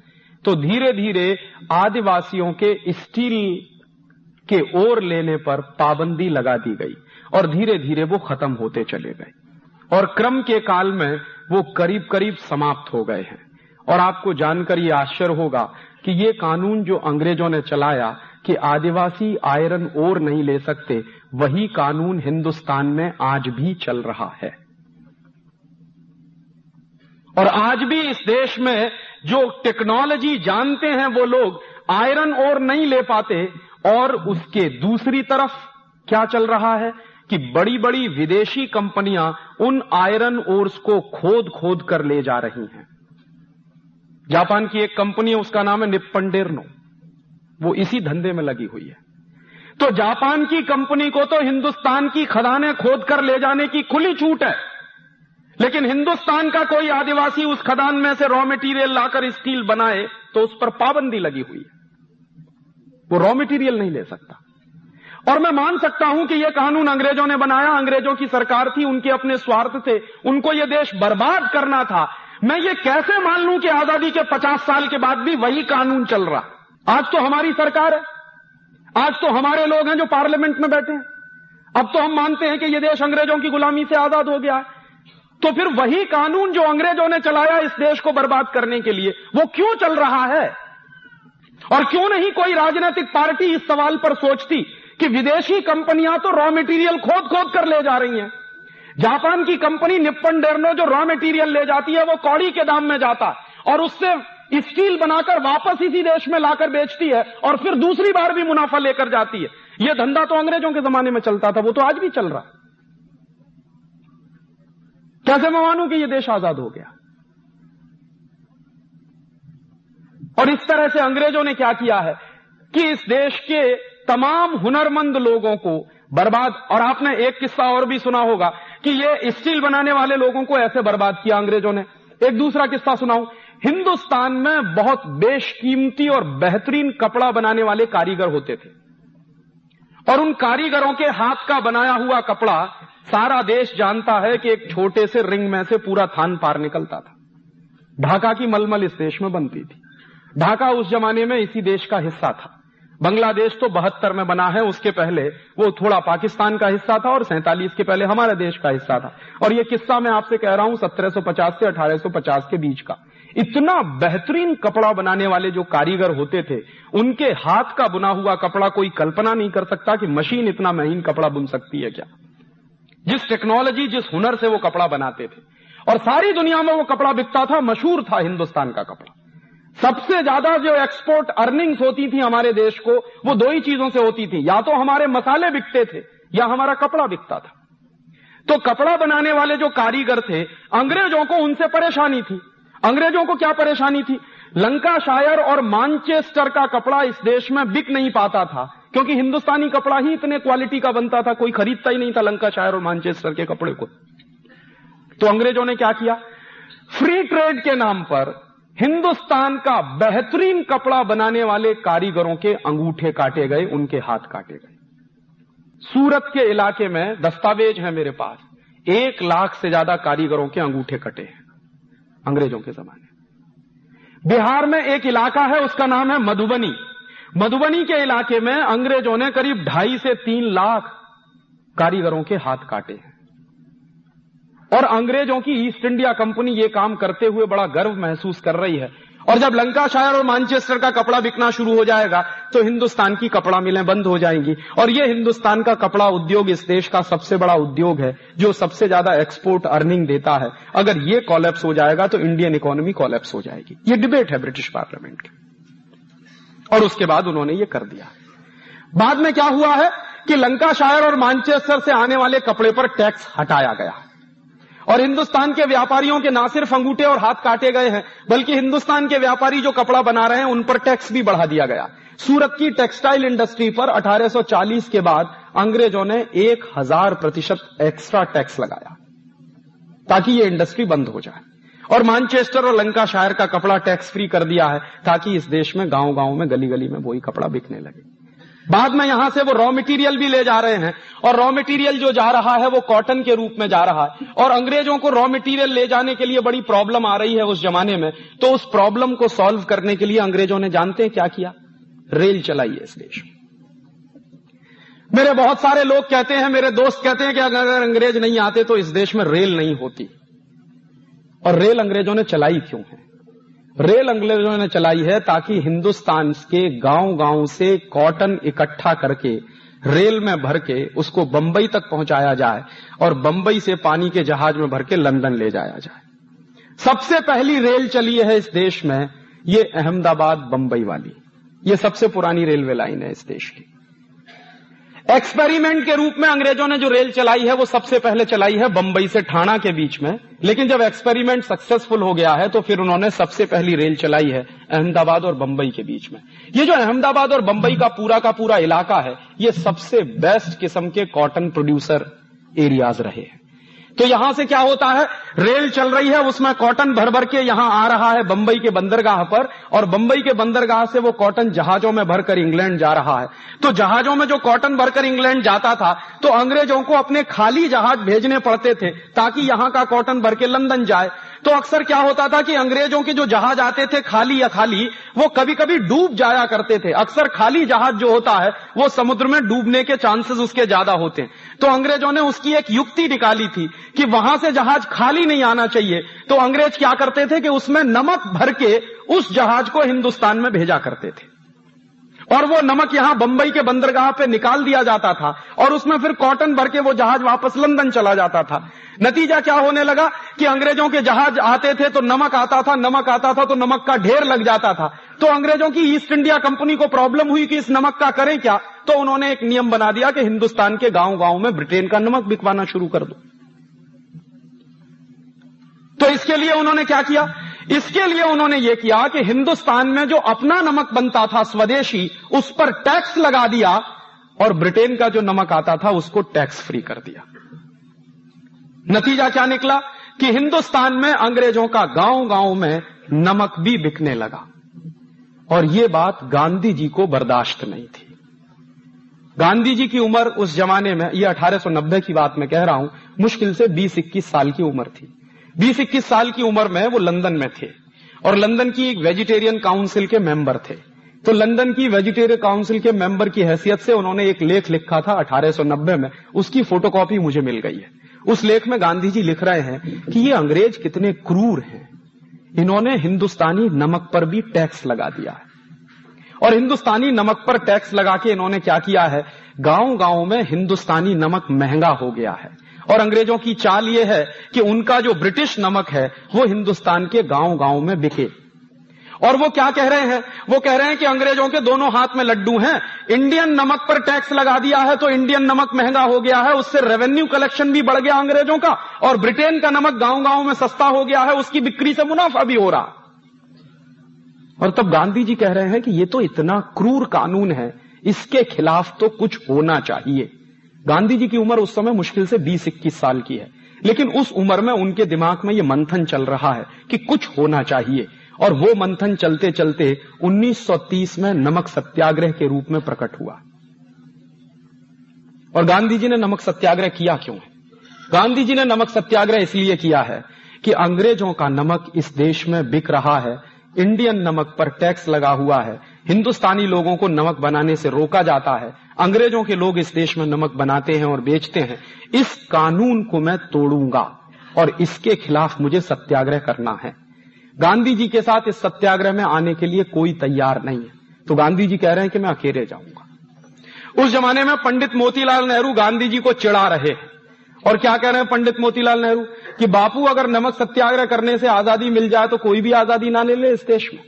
A: तो धीरे धीरे आदिवासियों के स्टील के ओर लेने पर पाबंदी लगा दी गई और धीरे धीरे वो खत्म होते चले गए। और क्रम के काल में वो करीब करीब समाप्त हो गए हैं। और आपको जानकर ये आश्चर्य होगा कि ये कानून जो अंग्रेज़ों ने चलाया कि आदिवासी आयरन ओर नहीं ले सकते, वही कानून हिंदुस्तान में आज भी चल रहा है। और आज भी इस देश में जो टेक्नोलॉजी जानते हैं वो लोग आयरन ओर नहीं ले पाते, और उसके दूसरी तरफ़ क्या चल रहा है? कि बड़ी बड़ी विदेशी कंपनियाँ उन आयरन ओर्स को खोद खोद कर ले जा रही हैं। जापान की एक कंपनी है, उसका नाम है निप्पंडेरनो। वो इसी धंधे में लगी हुई है। तो जापान की कंपनी को तो हिंदुस्तान की खदानें खोद कर ले जाने की खुली छूट है। लेकिन हिंदुस्तान का कोई आदिवासी उस खदान में से रॉ मटेरियल लाकर स्टील बनाए तो उस पर पाबंदी लगी हुई है। वो रॉ मटेरियल नहीं ले सकता। और मैं मान सकता हूँ कि यह कानून अंग्रेज़ों ने बनाया, अंग्रेज़ों की सरकार थी, उनके अपने स्वार्थ थे, उनको यह देश बर्बाद करना था। मैं ये कैसे मान लूँ कि आज़ादी के पचास साल के बाद भी वही कानून चल रहा? आज तो हमारी सरकार है। आज तो हमारे लोग हैं जो पार्लियामेंट में बैठे हैं। अब तो हम मानते हैं कि यह देश अंग्रेज़ों की गुलामी से आज़ाद हो गया है। तो फिर वही कानून जो अंग्रेज़ों ने चलाया इस देश को बर्बाद करने के लिए, वो क्यों चल रहा है? और क्यों नहीं कोई राजनीतिक पार्टी इस सवाल पर सोचती कि विदेशी कंपनियाँ तो रॉ मटेरियल खोद खोद कर ले जा रही हैं। जापान की कंपनी निप्पन डेरनो जो रॉ मटेरियल ले जाती है, वो कौड़ी के दाम में जाता है और उससे स्टील बनाकर वापस इसी देश में लाकर बेचती है और फिर दूसरी बार भी मुनाफा लेकर जाती है। यह धंधा तो अंग्रेज़ों के जमाने में चलता था, वो तो आज भी चल रहा कैसे मैं मानूं कि यह देश आज़ाद हो गया? और इस तरह से अंग्रेज़ों ने क्या किया है कि इस देश के तमाम हुनरमंद लोगों को बर्बाद, और आपने एक किस्सा और भी सुना होगा कि ये स्टील बनाने वाले लोगों को ऐसे बर्बाद किया अंग्रेज़ों ने। एक दूसरा किस्सा सुनाऊं। हिंदुस्तान में बहुत बेशकीमती और बेहतरीन कपड़ा बनाने वाले कारीगर होते थे। और उन कारीगरों के हाथ का बनाया हुआ कपड़ा सारा देश जानता है कि एक छोटे से रिंग में से पूरा थान पार निकलता था। ढाका की मलमल इस देश में बनती थी। ढाका उस जमाने में इसी देश का हिस्सा था। बांग्लादेश तो बहत्तर में बना है, उसके पहले वो थोड़ा पाकिस्तान का हिस्सा था और सैंतालीस के पहले हमारे देश का हिस्सा था। और ये किस्सा मैं आपसे कह रहा हूँ 1750 से 1850 के बीच का। इतना बेहतरीन कपड़ा बनाने वाले जो कारीगर होते थे, उनके हाथ का बुना हुआ कपड़ा कोई कल्पना नहीं कर सकता कि मशीन इतना महीन कपड़ा बुन सकती है क्या। जिस टेक्नोलॉजी, जिस हुनर से वो कपड़ा बनाते थे। और सारी दुनिया में वो कपड़ा बिकता था, मशहूर था हिंदुस्तान का कपड़ा। सबसे ज़्यादा जो एक्सपोर्ट अर्निंग्स होती थी हमारे देश को, वो दो ही चीज़ों से होती थी। या तो हमारे मसाले बिकते थे, या हमारा कपड़ा बिकता था। तो कपड़ा बनाने वाले जो कारीगर थे, अंग्रेज़ों को उनसे परेशानी थी। अंग्रेज़ों को क्या परेशानी थी? लंका शायर और मानचेस्टर का कपड़ा इस देश में बिक नहीं पाता था, क्योंकि हिंदुस्तानी कपड़ा ही इतने क्वालिटी का बनता था, कोई खरीदता ही नहीं था लंका शायर और मानचेस्टर के कपड़े को। तो अंग्रेज़ों ने क्या किया? फ्री ट्रेड के नाम पर हिंदुस्तान का बेहतरीन कपड़ा बनाने वाले कारीगरों के अंगूठे काटे गए, उनके हाथ काटे गए। सूरत के इलाके में दस्तावेज़ है मेरे पास। एक लाख से ज़्यादा कारीगरों के अंगूठे कटे हैं, अंग्रेज़ों के जमाने। बिहार में एक इलाका है, उसका नाम है मधुबनी। मधुबनी के इलाके में अंग्रेज़ों ने करीब ढाई से तीन लाख कारीगरों के हाथ काटे हैं। और अंग्रेज़ों की ईस्ट इंडिया कंपनी ये काम करते हुए बड़ा गर्व महसूस कर रही है। और जब लंका शायर और मानचेस्टर का कपड़ा बिकना शुरू हो जाएगा तो हिंदुस्तान की कपड़ा मिलें बंद हो जाएँगी। और ये हिंदुस्तान का कपड़ा उद्योग इस देश का सबसे बड़ा उद्योग है, जो सबसे ज़्यादा एक्सपोर्ट अर्निंग देता है। अगर ये कॉलेप्स हो जाएगा तो इंडियन इकोनॉमी कॉलेप्स हो जाएगी। ये डिबेट है ब्रिटिश पार्लियामेंट की। और उसके बाद उन्होंने ये कर दिया। बाद में क्या हुआ है कि लंका शायर और मानचेस्टर से आने वाले कपड़े पर टैक्स हटाया गया। और हिंदुस्तान के व्यापारियों के ना सिर्फ़ अंगूठे और हाथ काटे गए हैं, बल्कि हिंदुस्तान के व्यापारी जो कपड़ा बना रहे हैं, उन पर टैक्स भी बढ़ा दिया गया। सूरत की टेक्सटाइल इंडस्ट्री पर 1840 के बाद अंग्रेज़ों ने एक हज़ार प्रतिशत एक्स्ट्रा टैक्स लगाया, ताकि ये इंडस्ट्री बंद हो जाए। और मानचेस्टर और लंका शायर का कपड़ा टैक्स फ्री कर दिया है, ताकि इस देश में गाँव गाँव में गली गली में वही कपड़ा बिकने लगे। बाद में यहाँ से वो रॉ मटेरियल भी ले जा रहे हैं। और रॉ मटेरियल जो जा रहा है, वो कॉटन के रूप में जा रहा है। और अंग्रेज़ों को रॉ मटेरियल ले जाने के लिए बड़ी प्रॉब्लम आ रही है उस जमाने में। तो उस प्रॉब्लम को सॉल्व करने के लिए अंग्रेज़ों ने जानते हैं क्या किया? रेल चलाई है इस देश। में मेरे बहुत सारे लोग कहते हैं, मेरे दोस्त कहते हैं कि अगर अंग्रेज़ नहीं आते तो इस देश में रेल नहीं होती। और रेल अंग्रेज़ों ने चलाई क्यों है? रेल अंग्रेज़ों ने चलाई है ताकि हिंदुस्तान के गाँव गाँव से कॉटन इकट्ठा करके, रेल में भर के उसको बंबई तक पहुँचाया जाए और बंबई से पानी के जहाज़ में भर के लंदन ले जाया जाए। सबसे पहली रेल चली है इस देश में, ये अहमदाबाद बंबई वाली। ये सबसे पुरानी रेलवे लाइन है इस देश की। एक्सपेरिमेंट के रूप में अंग्रेज़ों ने जो रेल चलाई है, वो सबसे पहले चलाई है बंबई से ठाणा के बीच में। लेकिन जब एक्सपेरिमेंट सक्सेसफुल हो गया है तो फिर उन्होंने सबसे पहली रेल चलाई है अहमदाबाद और बंबई के बीच में। ये जो अहमदाबाद और बंबई का पूरा का पूरा इलाका है, ये सबसे बेस्ट किस्म के कॉटन प्रोड्यूसर एरियाज़ रहे हैं। तो यहाँ से क्या होता है? रेल चल रही है, उसमें कॉटन भर भर के यहाँ आ रहा है बंबई के बंदरगाह पर, और बंबई के बंदरगाह से वो कॉटन जहाजों में भरकर इंग्लैंड जा रहा है। तो जहाजों में जो कॉटन भरकर इंग्लैंड जाता था तो अंग्रेज़ों को अपने खाली जहाज़ भेजने पड़ते थे, ताकि यहाँ का कॉटन भर के लंदन जाए। तो अक्सर क्या होता था कि अंग्रेज़ों के जो जहाज़ आते थे खाली या खाली, वो कभी कभी डूब जाया करते थे। अक्सर खाली जहाज़ जो होता है, वो समुद्र में डूबने के चांसेस उसके ज़्यादा होते हैं। तो अंग्रेज़ों ने उसकी एक युक्ति निकाली थी कि वहाँ से जहाज़ खाली नहीं आना चाहिए। तो अंग्रेज़ क्या करते थे कि उसमें नमक भर के उस जहाज़ को हिंदुस्तान में भेजा करते थे। और वो नमक यहाँ बंबई के बंदरगाह पे निकाल दिया जाता था और उसमें फिर कॉटन भर के वो जहाज़ वापस लंदन चला जाता था। नतीजा क्या होने लगा कि अंग्रेज़ों के जहाज़ आते थे तो नमक आता था, नमक आता था तो नमक का ढेर लग जाता था। तो अंग्रेज़ों की ईस्ट इंडिया कंपनी को प्रॉब्लम हुई कि इस नमक का करें क्या? तो उन्होंने एक नियम बना दिया कि हिंदुस्तान के गाँव गाँव में ब्रिटेन का नमक बिकवाना शुरू कर दो। तो इसके लिए उन्होंने क्या किया? इसके लिए उन्होंने ये किया कि हिंदुस्तान में जो अपना नमक बनता था स्वदेशी, उस पर टैक्स लगा दिया और ब्रिटेन का जो नमक आता था उसको टैक्स फ्री कर दिया। नतीजा क्या निकला? कि हिंदुस्तान में अंग्रेज़ों का गाँव गाँव में नमक भी बिकने लगा। और ये बात गांधी जी को बर्दाश्त नहीं थी। गांधी जी की उम्र उस जमाने में, ये 1890 की बात मैं कह रहा हूँ, मुश्किल से 20-21 साल की उम्र थी। बीस इक्कीस साल की उम्र में वो लंदन में थे और लंदन की एक वेजिटेरियन काउंसिल के मेंबर थे। तो लंदन की वेजिटेरियन काउंसिल के मेंबर की हैसियत से उन्होंने एक लेख लिखा था 1890 में। उसकी फोटोकॉपी मुझे मिल गई है। उस लेख में गांधी जी लिख रहे हैं कि ये अंग्रेज़ कितने क्रूर हैं। इन्होंने हिंदुस्तानी नमक पर भी टैक्स लगा दिया है। और हिंदुस्तानी नमक पर टैक्स लगा के इन्होंने क्या किया है? गाँव गाँव में हिंदुस्तानी नमक महँगा हो गया है। और अंग्रेज़ों की चाल ये है कि उनका जो ब्रिटिश नमक है, वो हिंदुस्तान के गाँव गाँव में बिके। और वो क्या कह रहे हैं? वो कह रहे हैं कि अंग्रेज़ों के दोनों हाथ में लड्डू हैं। इंडियन नमक पर टैक्स लगा दिया है तो इंडियन नमक महँगा हो गया है, उससे रेवेन्यू कलेक्शन भी बढ़ गया अंग्रेज़ों का, और ब्रिटेन का नमक गाँव गाँव में सस्ता हो गया है, उसकी बिक्री से मुनाफा भी हो रहा। और तब गांधी जी कह रहे हैं कि ये तो इतना क्रूर कानून है, इसके खिलाफ तो कुछ होना चाहिए। गांधी जी की उम्र उस समय मुश्किल से 20-21 साल की है। लेकिन उस उम्र में उनके दिमाग में यह मंथन चल रहा है कि कुछ होना चाहिए। और वो मंथन चलते चलते 1930 में नमक सत्याग्रह के रूप में प्रकट हुआ। और गांधी जी ने नमक सत्याग्रह किया क्यों है? गांधी जी ने नमक सत्याग्रह इसलिए किया है कि अंग्रेज़ों का नमक इस देश में बिक रहा है इंडियन नमक पर टैक्स लगा हुआ है। हिंदुस्तानी लोगों को नमक बनाने से रोका जाता है। अंग्रेज़ों के लोग इस देश में नमक बनाते हैं और बेचते हैं। इस कानून को मैं तोड़ूँगा और इसके खिलाफ मुझे सत्याग्रह करना है। गांधी जी के साथ इस सत्याग्रह में आने के लिए कोई तैयार नहीं है। तो गांधी जी कह रहे हैं कि मैं अकेले जाऊँगा। उस जमाने में पंडित मोतीलाल नेहरू गांधी जी को चिढ़ा रहे और क्या कह रहे हैं पंडित मोतीलाल नेहरू? कि बापू अगर नमक सत्याग्रह करने से आज़ादी मिल जाए तो कोई भी आज़ादी ना ले ले इस देश में।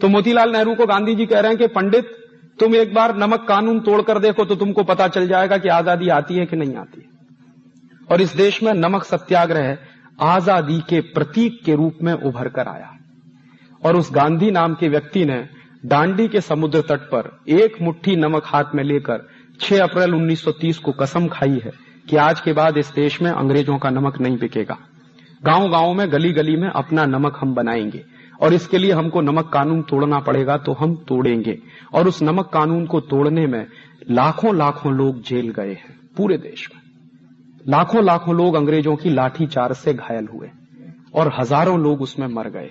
A: तो मोतीलाल नेहरू को गांधी जी कह रहे हैं कि पंडित, तुम एक बार नमक कानून तोड़कर देखो तो तुमको पता चल जाएगा कि आज़ादी आती है कि नहीं आती है। और इस देश में नमक सत्याग्रह आज़ादी के प्रतीक के रूप में उभर कर आया। और उस गांधी नाम के व्यक्ति ने डांडी के समुद्र तट पर एक मुट्ठी नमक हाथ में लेकर 6 अप्रैल 1930 को कसम खाई है। कि आज के बाद इस देश में अंग्रेज़ों का नमक नहीं बिकेगा। गाँव गाँव में गली गली में अपना नमक हम बनाएँगे। और इसके लिए हमको नमक कानून तोड़ना पड़ेगा तो हम तोड़ेंगे। और उस नमक कानून को तोड़ने में लाखों लाखों लोग जेल गए हैं, पूरे देश में। लाखों लाखों लोग अंग्रेज़ों की लाठी चार से घायल हुए और हज़ारों लोग उसमें मर गए।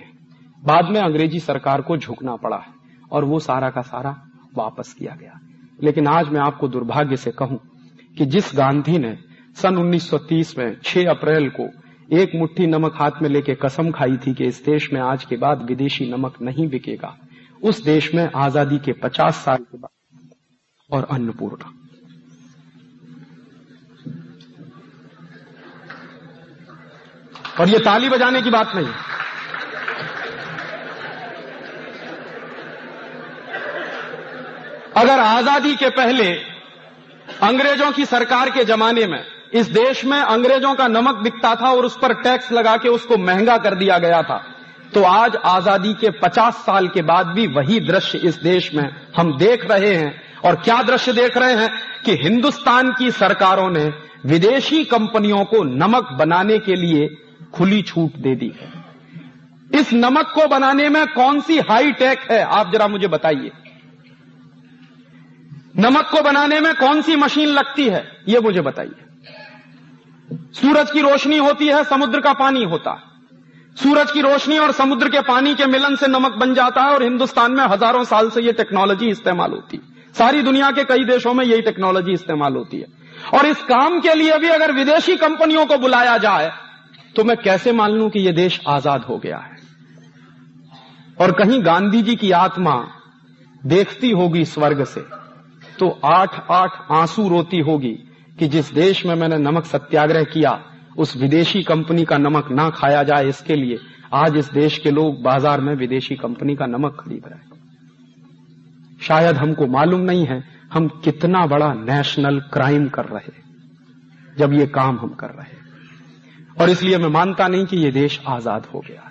A: बाद में अंग्रेज़ी सरकार को झुकना पड़ा है और वो सारा का सारा वापस किया गया। लेकिन आज मैं आपको दुर्भाग्य से कहूँ कि जिस गांधी ने सन 1930 में 6 अप्रैल को, एक मुट्ठी नमक हाथ में लेके कसम खाई थी कि इस देश में आज के बाद विदेशी नमक नहीं बिकेगा। उस देश में आज़ादी के 50 साल के बाद और अन्नपूर्णा। और ये ताली बजाने की बात नहीं अगर आज़ादी के पहले अंग्रेज़ों की सरकार के जमाने में इस देश में अंग्रेज़ों का नमक बिकता था और उस पर टैक्स लगा के उसको महँगा कर दिया गया था। तो आज आज़ादी के 50 साल के बाद भी वही दृश्य इस देश में हम देख रहे हैं। और क्या दृश्य देख रहे हैं? कि हिंदुस्तान की सरकारों ने विदेशी कंपनियों को नमक बनाने के लिए खुली छूट दे दी है। इस नमक को बनाने में कौन सी हाई टेक है? आप जरा मुझे बताइए। नमक को बनाने में कौन सी मशीन लगती है? ये मुझे बताइए। सूरज की रोशनी होती है, समुद्र का पानी होता है। सूरज की रोशनी और समुद्र के पानी के मिलन से नमक बन जाता है और हिंदुस्तान में हज़ारों साल से यह टेक्नोलॉजी इस्तेमाल होती है। सारी दुनिया के कई देशों में यही टेक्नोलॉजी इस्तेमाल होती है। और इस काम के लिए भी अगर विदेशी कंपनियों को बुलाया जाए तो मैं कैसे मान लूँ कि यह देश आज़ाद हो गया है? और कहीं गांधी जी की आत्मा देखती होगी स्वर्ग से तो आठ आठ आँसू रोती होगी। कि जिस देश में मैंने नमक सत्याग्रह किया, उस विदेशी कंपनी का नमक ना खाया जाए इसके लिए, आज इस देश के लोग बाज़ार में विदेशी कंपनी का नमक खरीद रहे हैं। शायद हमको मालूम नहीं है, हम कितना बड़ा नेशनल क्राइम कर रहे जब ये काम हम कर रहे और इसलिए मैं मानता नहीं कि ये देश आज़ाद हो गया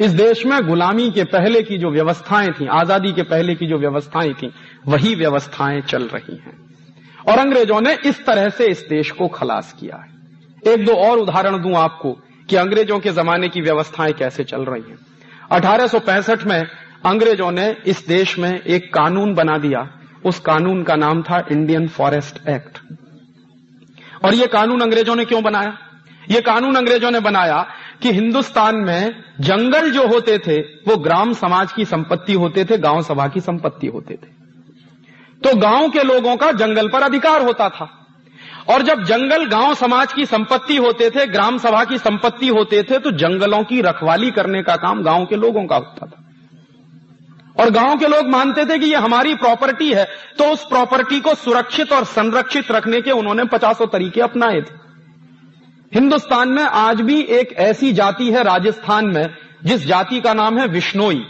A: इस देश में गुलामी के पहले की जो व्यवस्थाएँ थी, आज़ादी के पहले की जो व्यवस्थाएँ थी, वही व्यवस्थाएँ चल रही हैं। और अंग्रेज़ों ने इस तरह से इस देश को खलास किया है। एक दो और उदाहरण दूँ आपको कि अंग्रेज़ों के जमाने की व्यवस्थाएँ कैसे चल रही हैं। 1865 में अंग्रेज़ों ने इस देश में एक कानून बना दिया। उस कानून का नाम था इंडियन फॉरेस्ट एक्ट। और यह कानून अंग्रेज़ों ने क्यों बनाया? ये कानून अंग्रेज़ों ने बनाया कि हिंदुस्तान में जंगल जो होते थे, वो ग्राम समाज की संपत्ति होते थे, गाँव सभा की संपत्ति होते थे। तो गाँव के लोगों का जंगल पर अधिकार होता था। और जब जंगल गाँव समाज की संपत्ति होते थे, ग्राम सभा की संपत्ति होते थे तो जंगलों की रखवाली करने का काम गाँव के लोगों का होता था। और गाँव के लोग मानते थे कि ये हमारी प्रॉपर्टी है तो उस प्रॉपर्टी को सुरक्षित और संरक्षित रखने के उन्होंने पचासों तरीके अपनाए थे। हिंदुस्तान में आज भी एक ऐसी जाति है राजस्थान में, जिस जाति का नाम है विष्णोई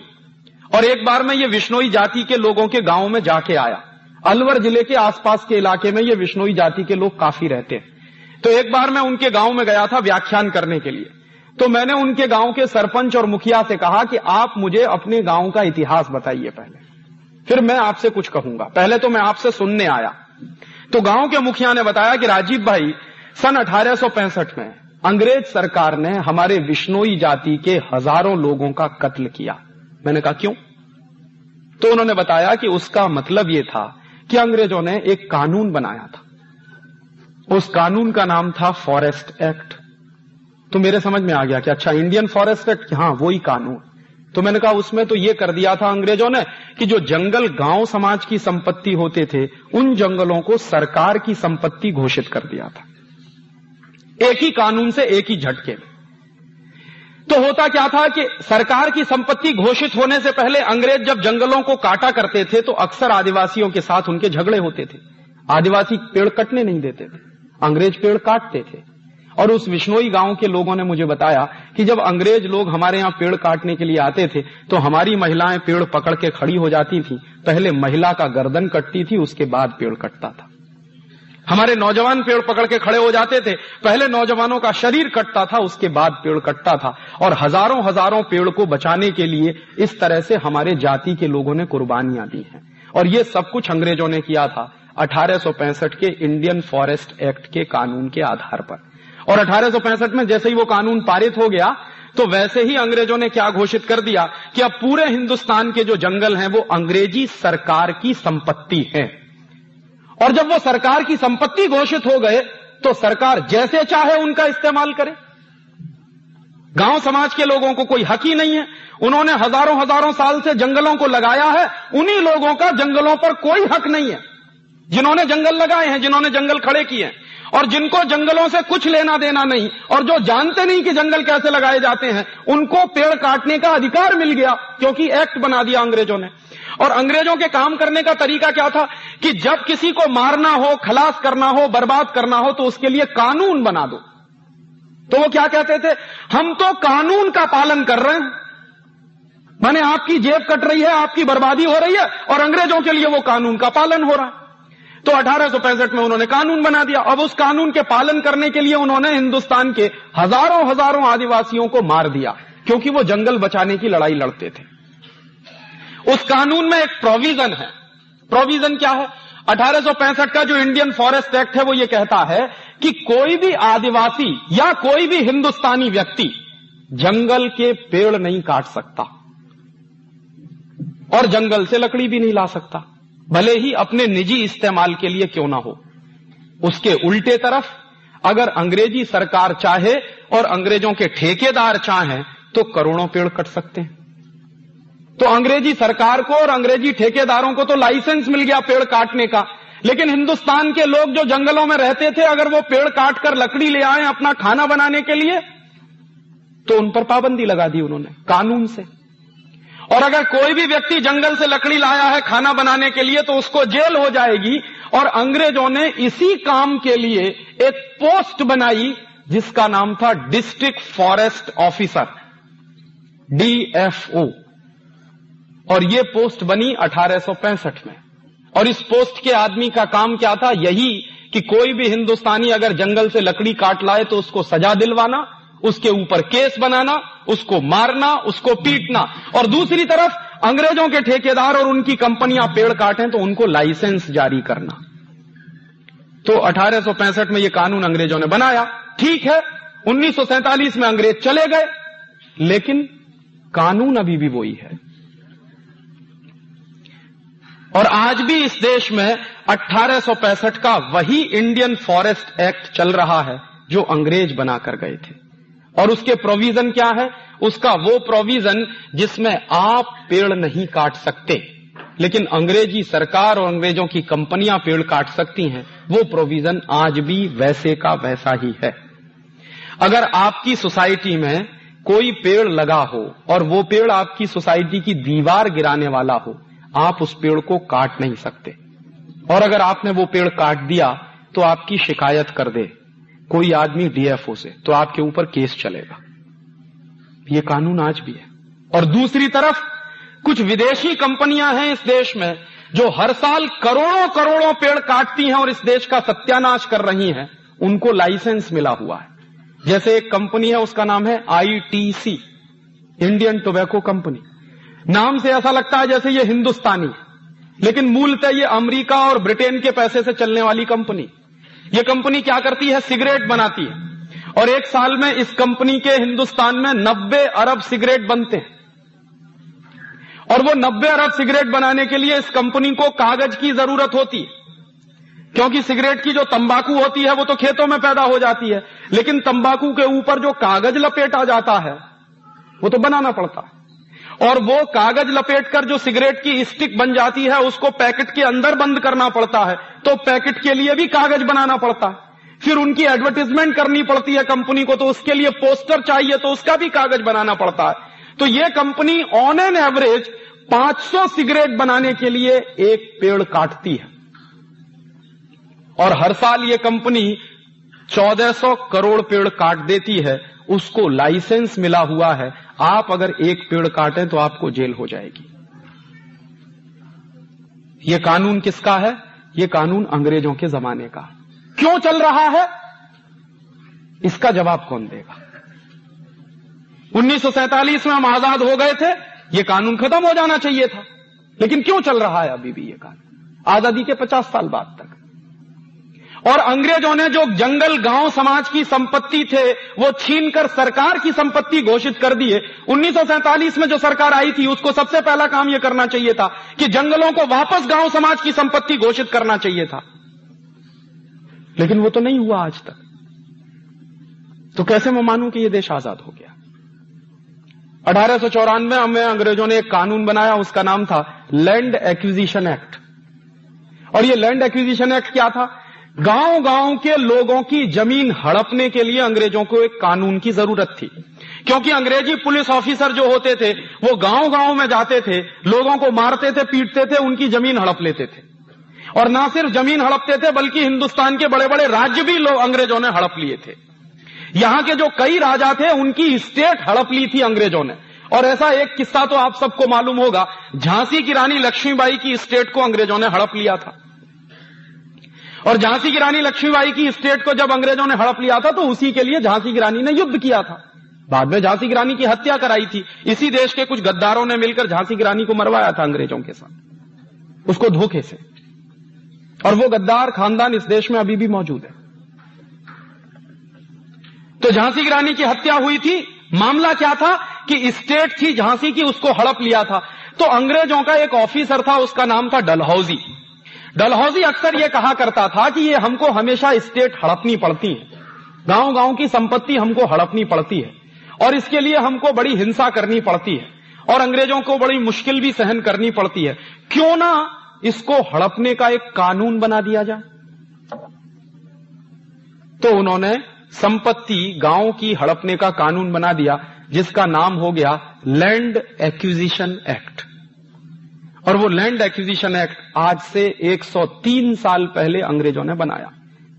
A: और एक बार मैं ये विष्णोई जाति के लोगों के गाँव में जाके आया। अलवर ज़िले के आसपास के इलाके में ये विष्णोई जाति के लोग काफ़ी रहते हैं। तो एक बार मैं उनके गाँव में गया था व्याख्यान करने के लिए। तो मैंने उनके गाँव के सरपंच और मुखिया से कहा कि आप मुझे अपने गाँव का इतिहास बताइए पहले। फिर मैं आपसे कुछ कहूँगा। पहले तो मैं आपसे सुनने आया। तो गाँव के मुखिया ने बताया कि राजीव भाई सन अठारह सौ पैंसठ में अंग्रेज़ सरकार ने हमारे विष्णोई जाति के हज़ारों लोगों का कत्ल किया। मैंने कहा, क्यों? तो उन्होंने बताया कि उसका मतलब यह था कि अंग्रेज़ों ने एक कानून बनाया था। उस कानून का नाम था फॉरेस्ट एक्ट। तो मेरे समझ में आ गया कि अच्छा इंडियन फॉरेस्ट एक्ट हाँ वही कानून। तो मैंने कहा, उसमें तो ये कर दिया था अंग्रेज़ों ने कि जो जंगल गाँव समाज की संपत्ति होते थे, उन जंगलों को सरकार की संपत्ति घोषित कर दिया था। एक ही कानून से एक ही झटके में। तो होता क्या था कि सरकार की संपत्ति घोषित होने से पहले अंग्रेज़ जब जंगलों को काटा करते थे तो अक्सर आदिवासियों के साथ उनके झगड़े होते थे। आदिवासी पेड़ कटने नहीं देते थे। अंग्रेज़ पेड़ काटते थे। और उस विष्णोई गाँव के लोगों ने मुझे बताया कि जब अंग्रेज़ लोग हमारे यहाँ पेड़ काटने के लिए आते थे तो हमारी महिलाएँ पेड़ पकड़ के खड़ी हो जाती थी। पहले महिला का गर्दन कटती थी, उसके बाद पेड़ कटता था। हमारे नौजवान पेड़ पकड़ के खड़े हो जाते थे। पहले नौजवानों का शरीर कटता था, उसके बाद पेड़ कटता था। और हज़ारों हज़ारों पेड़ को बचाने के लिए इस तरह से हमारे जाति के लोगों ने कुर्बानियाँ दी हैं। और ये सब कुछ अंग्रेज़ों ने किया था अठारह सौ पैंसठ के इंडियन फॉरेस्ट एक्ट के कानून के आधार पर। और अठारह सौ पैंसठ में जैसे ही वो कानून पारित हो गया तो वैसे ही अंग्रेज़ों ने क्या घोषित कर दिया कि अब पूरे हिंदुस्तान के जो जंगल हैं, वो अंग्रेज़ी सरकार की संपत्ति है। और जब वो सरकार की संपत्ति घोषित हो गए तो सरकार जैसे चाहे उनका इस्तेमाल करे। गाँव समाज के लोगों को कोई हक ही नहीं है। उन्होंने हज़ारों हज़ारों साल से जंगलों को लगाया है। उन्हीं लोगों का जंगलों पर कोई हक नहीं है। जिन्होंने जंगल लगाए हैं, जिन्होंने जंगल खड़े किए हैं। और जिनको जंगलों से कुछ लेना देना नहीं, और जो जानते नहीं कि जंगल कैसे लगाए जाते हैं, उनको पेड़ काटने का अधिकार मिल गया, क्योंकि एक्ट बना दिया अंग्रेज़ों ने। और अंग्रेज़ों के काम करने का तरीका क्या था कि जब किसी को मारना हो, खलास करना हो, बर्बाद करना हो तो उसके लिए कानून बना दो। तो वो क्या कहते थे? हम तो कानून का पालन कर रहे हैं। माने आपकी जेब कट रही है, आपकी बर्बादी हो रही है, और अंग्रेज़ों के लिए वो कानून का पालन हो रहा। है तो अठारह सौ पैंसठ में उन्होंने कानून बना दिया। अब उस कानून के पालन करने के लिए उन्होंने हिंदुस्तान के हज़ारों हज़ारों आदिवासियों को मार दिया, क्योंकि वो जंगल बचाने की लड़ाई लड़ते थे। उस कानून में एक प्रोविज़न है। प्रोविज़न क्या है? अठारह सौ पैंसठ का जो इंडियन फॉरेस्ट एक्ट है, वो ये कहता है कि कोई भी आदिवासी या कोई भी हिंदुस्तानी व्यक्ति जंगल के पेड़ नहीं काट सकता और जंगल से लकड़ी भी नहीं ला सकता। भले ही अपने निजी इस्तेमाल के लिए क्यों ना हो। उसके उल्टे तरफ़, अगर अंग्रेज़ी सरकार चाहे और अंग्रेज़ों के ठेकेदार चाहें तो करोड़ों पेड़ कट सकते हैं। तो अंग्रेज़ी सरकार को और अंग्रेज़ी ठेकेदारों को तो लाइसेंस मिल गया पेड़ काटने का। लेकिन हिंदुस्तान के लोग जो जंगलों में रहते थे, अगर वो पेड़ काट कर लकड़ी ले आए अपना खाना बनाने के लिए तो उन पर पाबंदी लगा दी उन्होंने, कानून से। और अगर कोई भी व्यक्ति जंगल से लकड़ी लाया है खाना बनाने के लिए तो उसको जेल हो जाएगी। और अंग्रेज़ों ने इसी काम के लिए एक पोस्ट बनाई, जिसका नाम था डिस्ट्रिक्ट फॉरेस्ट ऑफिसर, डीएफओ। और ये पोस्ट बनी अठारह सौ पैंसठ में। और इस पोस्ट के आदमी का काम क्या था? यही कि कोई भी हिंदुस्तानी अगर जंगल से लकड़ी काट लाए तो उसको सजा दिलवाना, उसके ऊपर केस बनाना, उसको मारना, उसको पीटना। और दूसरी तरफ़ अंग्रेज़ों के ठेकेदार और उनकी कंपनियाँ पेड़ काटें तो उनको लाइसेंस जारी करना। तो अठारह सौ पैंसठ में यह कानून अंग्रेज़ों ने बनाया। ठीक है 1947 में अंग्रेज़ चले गए, लेकिन कानून अभी भी वही है। और आज भी इस देश में अठारह का वही इंडियन फॉरेस्ट एक्ट चल रहा है, जो अंग्रेज़ बनाकर गए थे। और उसके प्रोविज़न क्या है? उसका वो प्रोविज़न जिसमें आप पेड़ नहीं काट सकते, लेकिन अंग्रेज़ी सरकार और अंग्रेज़ों की कंपनियाँ पेड़ काट सकती हैं, वो प्रोविज़न आज भी वैसे का वैसा ही है। अगर आपकी सोसाइटी में कोई पेड़ लगा हो, और वो पेड़ आपकी सोसाइटी की दीवार गिराने वाला हो आप उस पेड़ को काट नहीं सकते। और अगर आपने वो पेड़ काट दिया तो आपकी शिकायत कर दे। कोई आदमी डीएफओ से तो आपके ऊपर केस चलेगा। ये कानून आज भी है। और दूसरी तरफ़, कुछ विदेशी कंपनियाँ हैं इस देश में, जो हर साल करोड़ों करोड़ों पेड़ काटती हैं और इस देश का सत्यानाश कर रही हैं। उनको लाइसेंस मिला हुआ है। जैसे एक कंपनी है, उसका नाम है आईटीसी, इंडियन टोबैको कंपनी। नाम से ऐसा लगता है जैसे ये हिंदुस्तानी लेकिन मूलतः ये अमेरिका और ब्रिटेन के पैसे से चलने वाली कंपनी। ये कंपनी क्या करती है? सिगरेट बनाती है। और एक साल में इस कंपनी के हिंदुस्तान में नब्बे अरब सिगरेट बनते हैं। और वो नब्बे अरब सिगरेट बनाने के लिए इस कंपनी को कागज़ की ज़रूरत होती है। क्योंकि सिगरेट की जो तंबाकू होती है, वो तो खेतों में पैदा हो जाती है। लेकिन तंबाकू के ऊपर जो कागज़ लपेटा जाता है, वो तो बनाना पड़ता है। और वो कागज़ लपेट कर जो सिगरेट की स्टिक बन जाती है, उसको पैकेट के अंदर बंद करना पड़ता है। तो पैकेट के लिए भी कागज़ बनाना पड़ता। है फिर उनकी एडवर्टीजमेंट करनी पड़ती है कंपनी को तो उसके लिए पोस्टर चाहिए तो उसका भी कागज़ बनाना पड़ता है। तो ये company on an average 500 cigarette बनाने के लिए एक पेड़ काटती है। और हर साल ये कंपनी 1400 करोड़ पेड़ काट देती है, उसको लाइसेंस मिला हुआ है। आप अगर एक पेड़ काटें तो आपको जेल हो जाएगी। यह कानून किसका है? यह कानून अंग्रेज़ों के जमाने का। क्यों चल रहा है? इसका जवाब कौन देगा? 1947 में हम आज़ाद हो गए थे यह कानून खत्म हो जाना चाहिए था। लेकिन क्यों चल रहा है अभी भी यह कानून? आज़ादी के 50 साल बाद तक। और अंग्रेज़ों ने जो जंगल गाँव समाज की संपत्ति थे, वो छीनकर सरकार की संपत्ति घोषित कर दिए उन्नीस सौ सैंतालीस में जो सरकार आई थी, उसको सबसे पहला काम यह करना चाहिए था कि जंगलों को वापस गाँव समाज की संपत्ति घोषित करना चाहिए था। लेकिन वो तो नहीं हुआ आज तक। तो कैसे मैं मानूं कि यह देश आज़ाद हो गया? अठारह सौ चौरानवे में अंग्रेज़ों ने एक कानून बनाया, उसका नाम था लैंड एक्विजिशन एक्ट। और ये लैंड एक्विजिशन एक्ट क्या था? गाँव गाँव के लोगों की ज़मीन हड़पने के लिए अंग्रेज़ों को एक कानून की ज़रूरत थी। क्योंकि अंग्रेज़ी पुलिस ऑफिसर जो होते थे, वो गाँव गाँव में जाते थे, लोगों को मारते थे, पीटते थे, उनकी ज़मीन हड़प लेते थे। और ना सिर्फ़ ज़मीन हड़पते थे, बल्कि हिंदुस्तान के बड़े बड़े राज्य भी लोग अंग्रेज़ों ने हड़प लिए थे। यहाँ के जो कई राजा थे, उनकी स्टेट हड़प ली थी अंग्रेज़ों ने। और ऐसा एक किस्सा तो आप सबको मालूम होगा, झांसी की रानी लक्ष्मीबाई की स्टेट को अंग्रेज़ों ने हड़प लिया था। और झांसी की रानी लक्ष्मीबाई की स्टेट को जब अंग्रेज़ों ने हड़प लिया था तो उसी के लिए झांसी की रानी ने युद्ध किया था। बाद में झांसी की रानी की हत्या कराई थी। इसी देश के कुछ गद्दारों ने मिलकर झांसी की रानी को मरवाया था अंग्रेज़ों के साथ। उसको धोखे से। और वो गद्दार खानदान इस देश में अभी भी मौजूद है। तो झांसी की रानी की हत्या हुई थी। मामला क्या था कि स्टेट थी, झांसी की उसको हड़प लिया था। तो अंग्रेज़ों का एक ऑफिसर था, उसका नाम था डलहौजी। डलहौजी अक्सर यह कहा करता था कि ये हमको हमेशा स्टेट हड़पनी पड़ती है। गाँव गाँव की संपत्ति हमको हड़पनी पड़ती है। और इसके लिए हमको बड़ी हिंसा करनी पड़ती है। और अंग्रेज़ों को बड़ी मुश्किल भी सहन करनी पड़ती है। क्यों ना इसको हड़पने का एक कानून बना दिया जाए। तो उन्होंने संपत्ति गाँव की हड़पने का कानून बना दिया, जिसका नाम हो गया लैंड एक्विजिशन एक्ट और वो लैंड एक्विजिशन एक्ट आज से 103 साल पहले अंग्रेज़ों ने बनाया,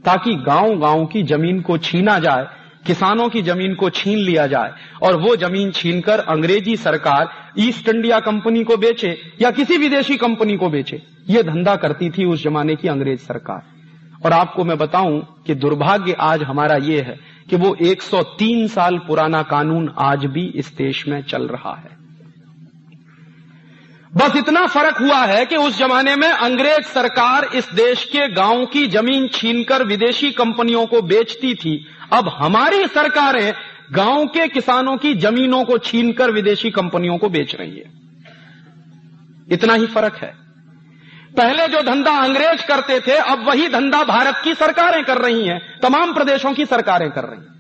A: ताकि गाँव गाँव की ज़मीन को छीना जाए, किसानों की ज़मीन को छीन लिया जाए, और वो ज़मीन छीनकर अंग्रेज़ी सरकार ईस्ट इंडिया कंपनी को बेचे, या किसी विदेशी कंपनी को बेचे। ये धंधा करती थी उस जमाने की अंग्रेज़ सरकार। और आपको मैं बताऊँ कि दुर्भाग्य आज हमारा ये है कि वो 103 साल पुराना कानून आज भी इस देश में चल रहा है। बस इतना फ़र्क हुआ है कि उस जमाने में अंग्रेज़ सरकार इस देश के गाँव की ज़मीन छीनकर विदेशी कंपनियों को बेचती थी। अब हमारी सरकारें गाँव के किसानों की जमीनों को छीनकर विदेशी कंपनियों को बेच रही है। इतना ही फ़र्क है। पहले जो धंधा अंग्रेज़ करते थे, अब वही धंधा भारत की सरकारें कर रही हैं, तमाम प्रदेशों की सरकारें कर रही हैं।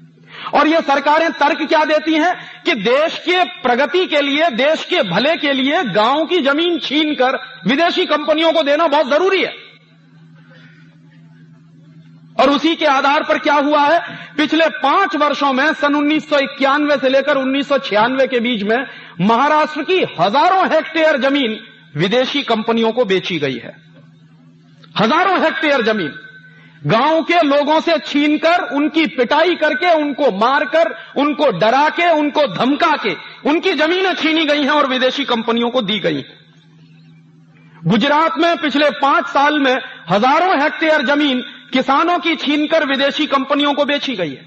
A: और ये सरकारें तर्क क्या देती हैं? कि देश के प्रगति के लिए, देश के भले के लिए गाँव की ज़मीन छीनकर विदेशी कंपनियों को देना बहुत ज़रूरी है। और उसी के आधार पर क्या हुआ है? पिछले पाँच वर्षों में, सन उन्नीस सौ इक्यानवे से लेकर उन्नीस सौ छियानवे के बीच में, महाराष्ट्र की हज़ारों हेक्टेयर ज़मीन विदेशी कंपनियों को बेची गई है। हज़ारों हेक्टेयर ज़मीन। गाँव के लोगों से छीनकर, उनकी पिटाई करके, उनको मारकर, उनको डरा के उनको धमका के उनकी जमीनें छीनी गई हैं और विदेशी कंपनियों को दी गई गुजरात में पिछले पाँच साल में हज़ारों हेक्टेयर ज़मीन किसानों की छीनकर विदेशी कंपनियों को बेची गई है।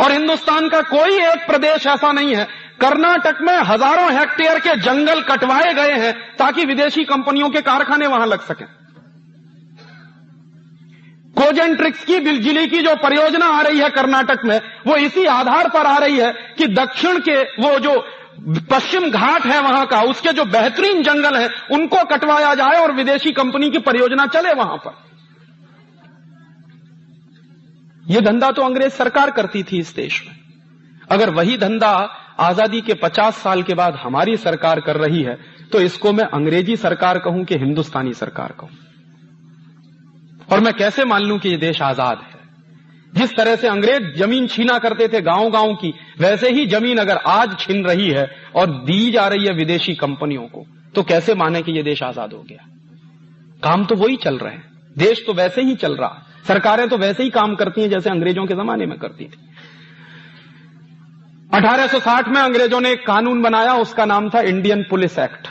A: और हिंदुस्तान का कोई एक प्रदेश ऐसा नहीं है, कर्नाटक में हज़ारों हेक्टेयर के जंगल कटवाए गए हैं ताकि विदेशी कंपनियों के कारखाने वहाँ लग सकें। कोजेंट्रिक्स की बिजली की जो परियोजना आ रही है कर्नाटक में, वो इसी आधार पर आ रही है कि दक्षिण के वो जो पश्चिम घाट है वहाँ का, उसके जो बेहतरीन जंगल है, उनको कटवाया जाए और विदेशी कंपनी की परियोजना चले वहाँ पर। यह धंधा तो अंग्रेज़ सरकार करती थी इस देश में। अगर वही धंधा आज़ादी के 50 साल के बाद हमारी सरकार कर रही है तो इसको मैं अंग्रेज़ी सरकार कहूँ कि हिंदुस्तानी सरकार कहूँ। और मैं कैसे मान लूँ कि ये देश आज़ाद है? जिस तरह से अंग्रेज़ ज़मीन छीना करते थे गाँव गाँव की, वैसे ही ज़मीन अगर आज छीन रही है और दी जा रही है विदेशी कंपनियों को तो कैसे माने कि यह देश आज़ाद हो गया? काम तो वही चल रहे हैं। देश तो वैसे ही चल रहा। सरकारें तो वैसे ही काम करती हैं जैसे अंग्रेज़ों के जमाने में करती थी। 1860 में अंग्रेज़ों ने एक कानून बनाया, उसका नाम था इंडियन पुलिस एक्ट।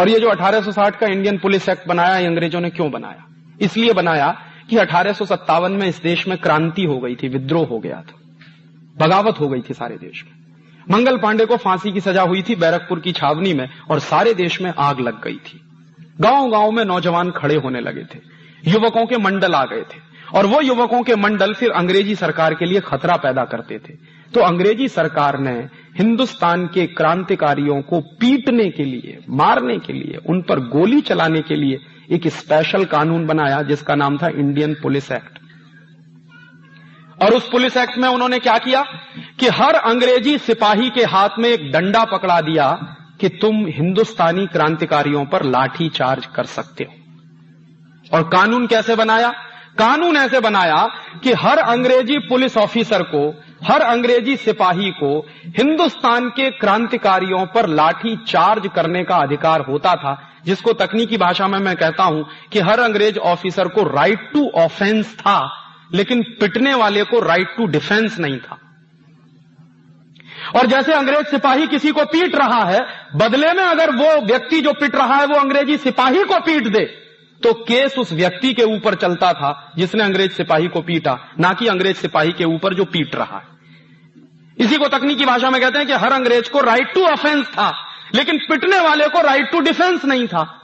A: और ये जो 1860 का इंडियन पुलिस एक्ट बनाया, ये अंग्रेज़ों ने क्यों बनाया? इसलिए बनाया कि अठारह में इस देश में क्रांति हो गई थी, विद्रोह हो गया था, बगावत हो गई थी सारे देश में। मंगल पांडे को फांसी की सजा हुई थी बैरकपुर की छावनी में और सारे देश में आग लग गई थी। गाँव गाँव में नौजवान खड़े होने लगे थे, युवकों के मंडल आ गए थे और वो युवकों के मंडल फिर अंग्रेज़ी सरकार के लिए खतरा पैदा करते थे। तो अंग्रेज़ी सरकार ने हिंदुस्तान के क्रांतिकारियों को पीटने के लिए, मारने के लिए, उन पर गोली चलाने के लिए एक स्पेशल कानून बनाया जिसका नाम था इंडियन पुलिस एक्ट और उस पुलिस एक्ट में उन्होंने क्या किया कि हर अंग्रेज़ी सिपाही के हाथ में एक डंडा पकड़ा दिया कि तुम हिंदुस्तानी क्रांतिकारियों पर लाठी चार्ज कर सकते हो। और कानून कैसे बनाया? कानून ऐसे बनाया कि हर अंग्रेज़ी पुलिस ऑफिसर को, हर अंग्रेज़ी सिपाही को हिंदुस्तान के क्रांतिकारियों पर लाठी चार्ज करने का अधिकार होता था जिसको तकनीकी भाषा में मैं कहता हूँ कि हर अंग्रेज़ ऑफिसर को राइट टू ऑफेंस था, लेकिन पिटने वाले को राइट टू डिफेंस नहीं था। और जैसे अंग्रेज़ सिपाही किसी को पीट रहा है, बदले में अगर वो व्यक्ति जो पिट रहा है वो अंग्रेज़ी सिपाही को पीट दे तो केस उस व्यक्ति के ऊपर चलता था जिसने अंग्रेज़ सिपाही को पीटा, ना कि अंग्रेज़ सिपाही के ऊपर जो पीट रहा है। इसी को तकनीकी भाषा में कहते हैं कि हर अंग्रेज़ को राइट टू ऑफेंस था। लेकिन पिटने वाले को राइट टू डिफेंस नहीं था।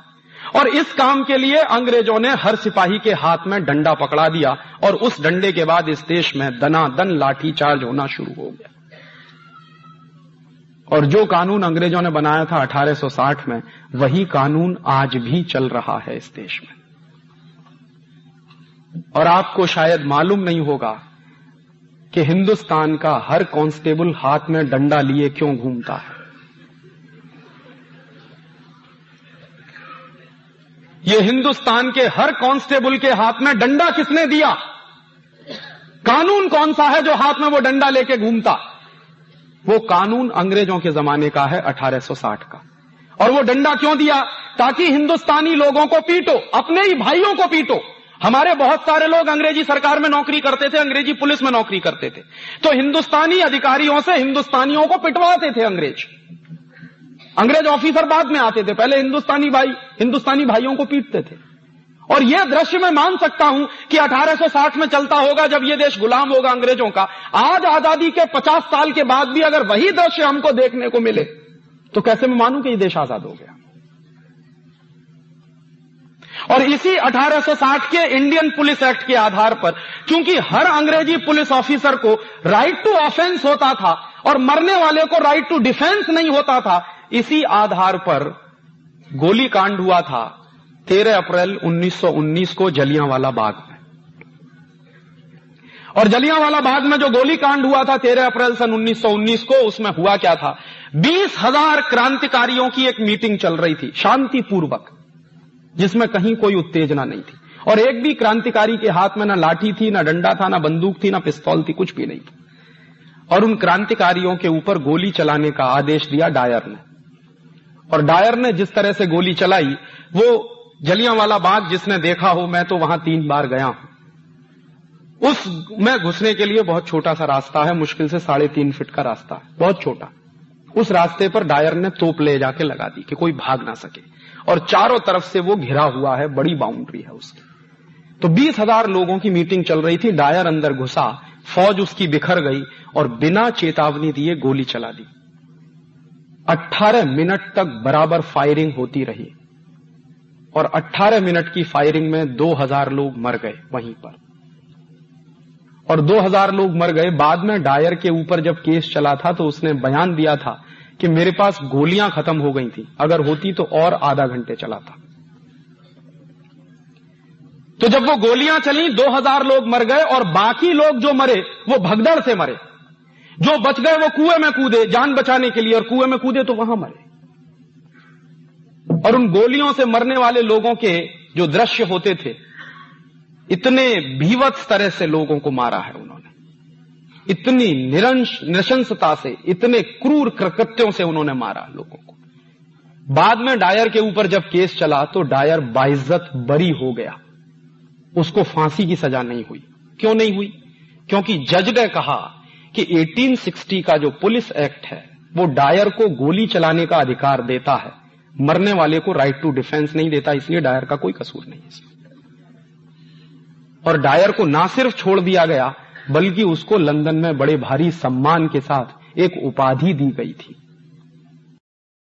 A: और इस काम के लिए अंग्रेज़ों ने हर सिपाही के हाथ में डंडा पकड़ा दिया और उस डंडे के बाद इस देश में दनादन लाठी चार्ज होना शुरू हो गया। और जो कानून अंग्रेज़ों ने बनाया था 1860 में, वही कानून आज भी चल रहा है इस देश में। और आपको शायद मालूम नहीं होगा कि हिंदुस्तान का हर कांस्टेबल हाथ में डंडा लिए क्यों घूमता है। ये हिंदुस्तान के हर कांस्टेबल के हाथ में डंडा किसने दिया? कानून कौन सा है जो हाथ में वो डंडा लेके घूमता? वो कानून अंग्रेज़ों के जमाने का है 1860 का। और वो डंडा क्यों दिया? ताकि हिंदुस्तानी लोगों को पीटो, अपने ही भाइयों को पीटो। हमारे बहुत सारे लोग अंग्रेज़ी सरकार में नौकरी करते थे, अंग्रेज़ी पुलिस में नौकरी करते थे। तो हिंदुस्तानी अधिकारियों से हिंदुस्तानियों को पिटवाते थे अंग्रेज़। अंग्रेज़ ऑफिसर बाद में आते थे, पहले हिंदुस्तानी भाई, हिंदुस्तानी भाइयों को पीटते थे। और यह दृश्य मैं मान सकता हूँ कि 1860 में चलता होगा जब यह देश गुलाम होगा अंग्रेज़ों का। आज आज़ादी के 50 साल के बाद भी अगर वही दृश्य हमको देखने को मिले तो कैसे मैं मानूं कि यह देश आज़ाद हो गया? और इसी 1860 के इंडियन पुलिस एक्ट के आधार पर क्योंकि हर अंग्रेज़ी पुलिस ऑफिसर को राइट टू ऑफेंस होता था, और मरने वाले को राइट टू डिफेंस नहीं होता था इसी आधार पर गोली कांड हुआ था 13 अप्रैल 1919 को जलियांवाला बाग में। और जलियांवाला बाग में जो गोली कांड हुआ था 13 अप्रैल सन 1919 को, उसमें हुआ क्या था? बीस हज़ार क्रांतिकारियों की एक मीटिंग चल रही थी, शांतिपूर्वक, जिसमें कहीं कोई उत्तेजना नहीं थी। और एक भी क्रांतिकारी के हाथ में ना लाठी थी, ना डंडा था, ना बंदूक थी, ना पिस्तौल थी, कुछ भी नहीं था। और उन क्रांतिकारियों के ऊपर गोली चलाने का आदेश दिया डायर ने। और डायर ने जिस तरह से गोली चलाई, वो जलियांवाला बाग जिसने देखा हो, मैं तो वहाँ तीन बार गया हूँ। उस, में घुसने के लिए बहुत छोटा सा रास्ता है, मुश्किल से साढ़े तीन फीट का रास्ता है, बहुत छोटा। उस रास्ते पर डायर ने तोप ले जाके लगा दी कि कोई भाग ना सके। और चारों तरफ़ से वो घिरा हुआ है, बड़ी बाउंड्री है उसकी। तो बीस हज़ार लोगों की मीटिंग चल रही थी, डायर अंदर घुसा, फौज उसकी बिखर गई और बिना चेतावनी दिए गोली चला दी। 18 मिनट तक बराबर फायरिंग होती रही और 18 मिनट की फायरिंग में 2000 लोग मर गए वहीं पर। और 2000 लोग मर गए, बाद में डायर के ऊपर जब केस चला था तो उसने बयान दिया था कि मेरे पास गोलियाँ खत्म हो गई थी। अगर होती तो और आधा घंटे चला था। तो जब वो गोलियाँ चली 2000 लोग मर गए और बाकी लोग जो मरे, वो भगदड़ से मरे। जो बच गए वो कुएँ में कूदे, जान बचाने के लिए, और कुएँ में कूदे तो वहाँ मरे। और उन गोलियों से मरने वाले लोगों के जो दृश्य होते थे, इतने भीवत्स तरह से लोगों को मारा है उन्होंने। इतनी निरंश, निशंसता से, इतने क्रूर कृकृत्यों से उन्होंने मारा लोगों को। बाद में डायर के ऊपर जब केस चला तो डायर बाइज्जत बरी हो गया। उसको फांसी की सजा नहीं हुई। क्यों नहीं हुई? क्योंकि जज ने कहा कि 1860 का जो पुलिस एक्ट है, वो डायर को गोली चलाने का अधिकार देता है। मरने वाले को राइट टू डिफेंस नहीं देता, इसलिए डायर का कोई कसूर नहीं है। और डायर को ना सिर्फ़ छोड़ दिया गया, बल्कि उसको लंदन में बड़े भारी सम्मान के साथ एक उपाधि दी गई थी।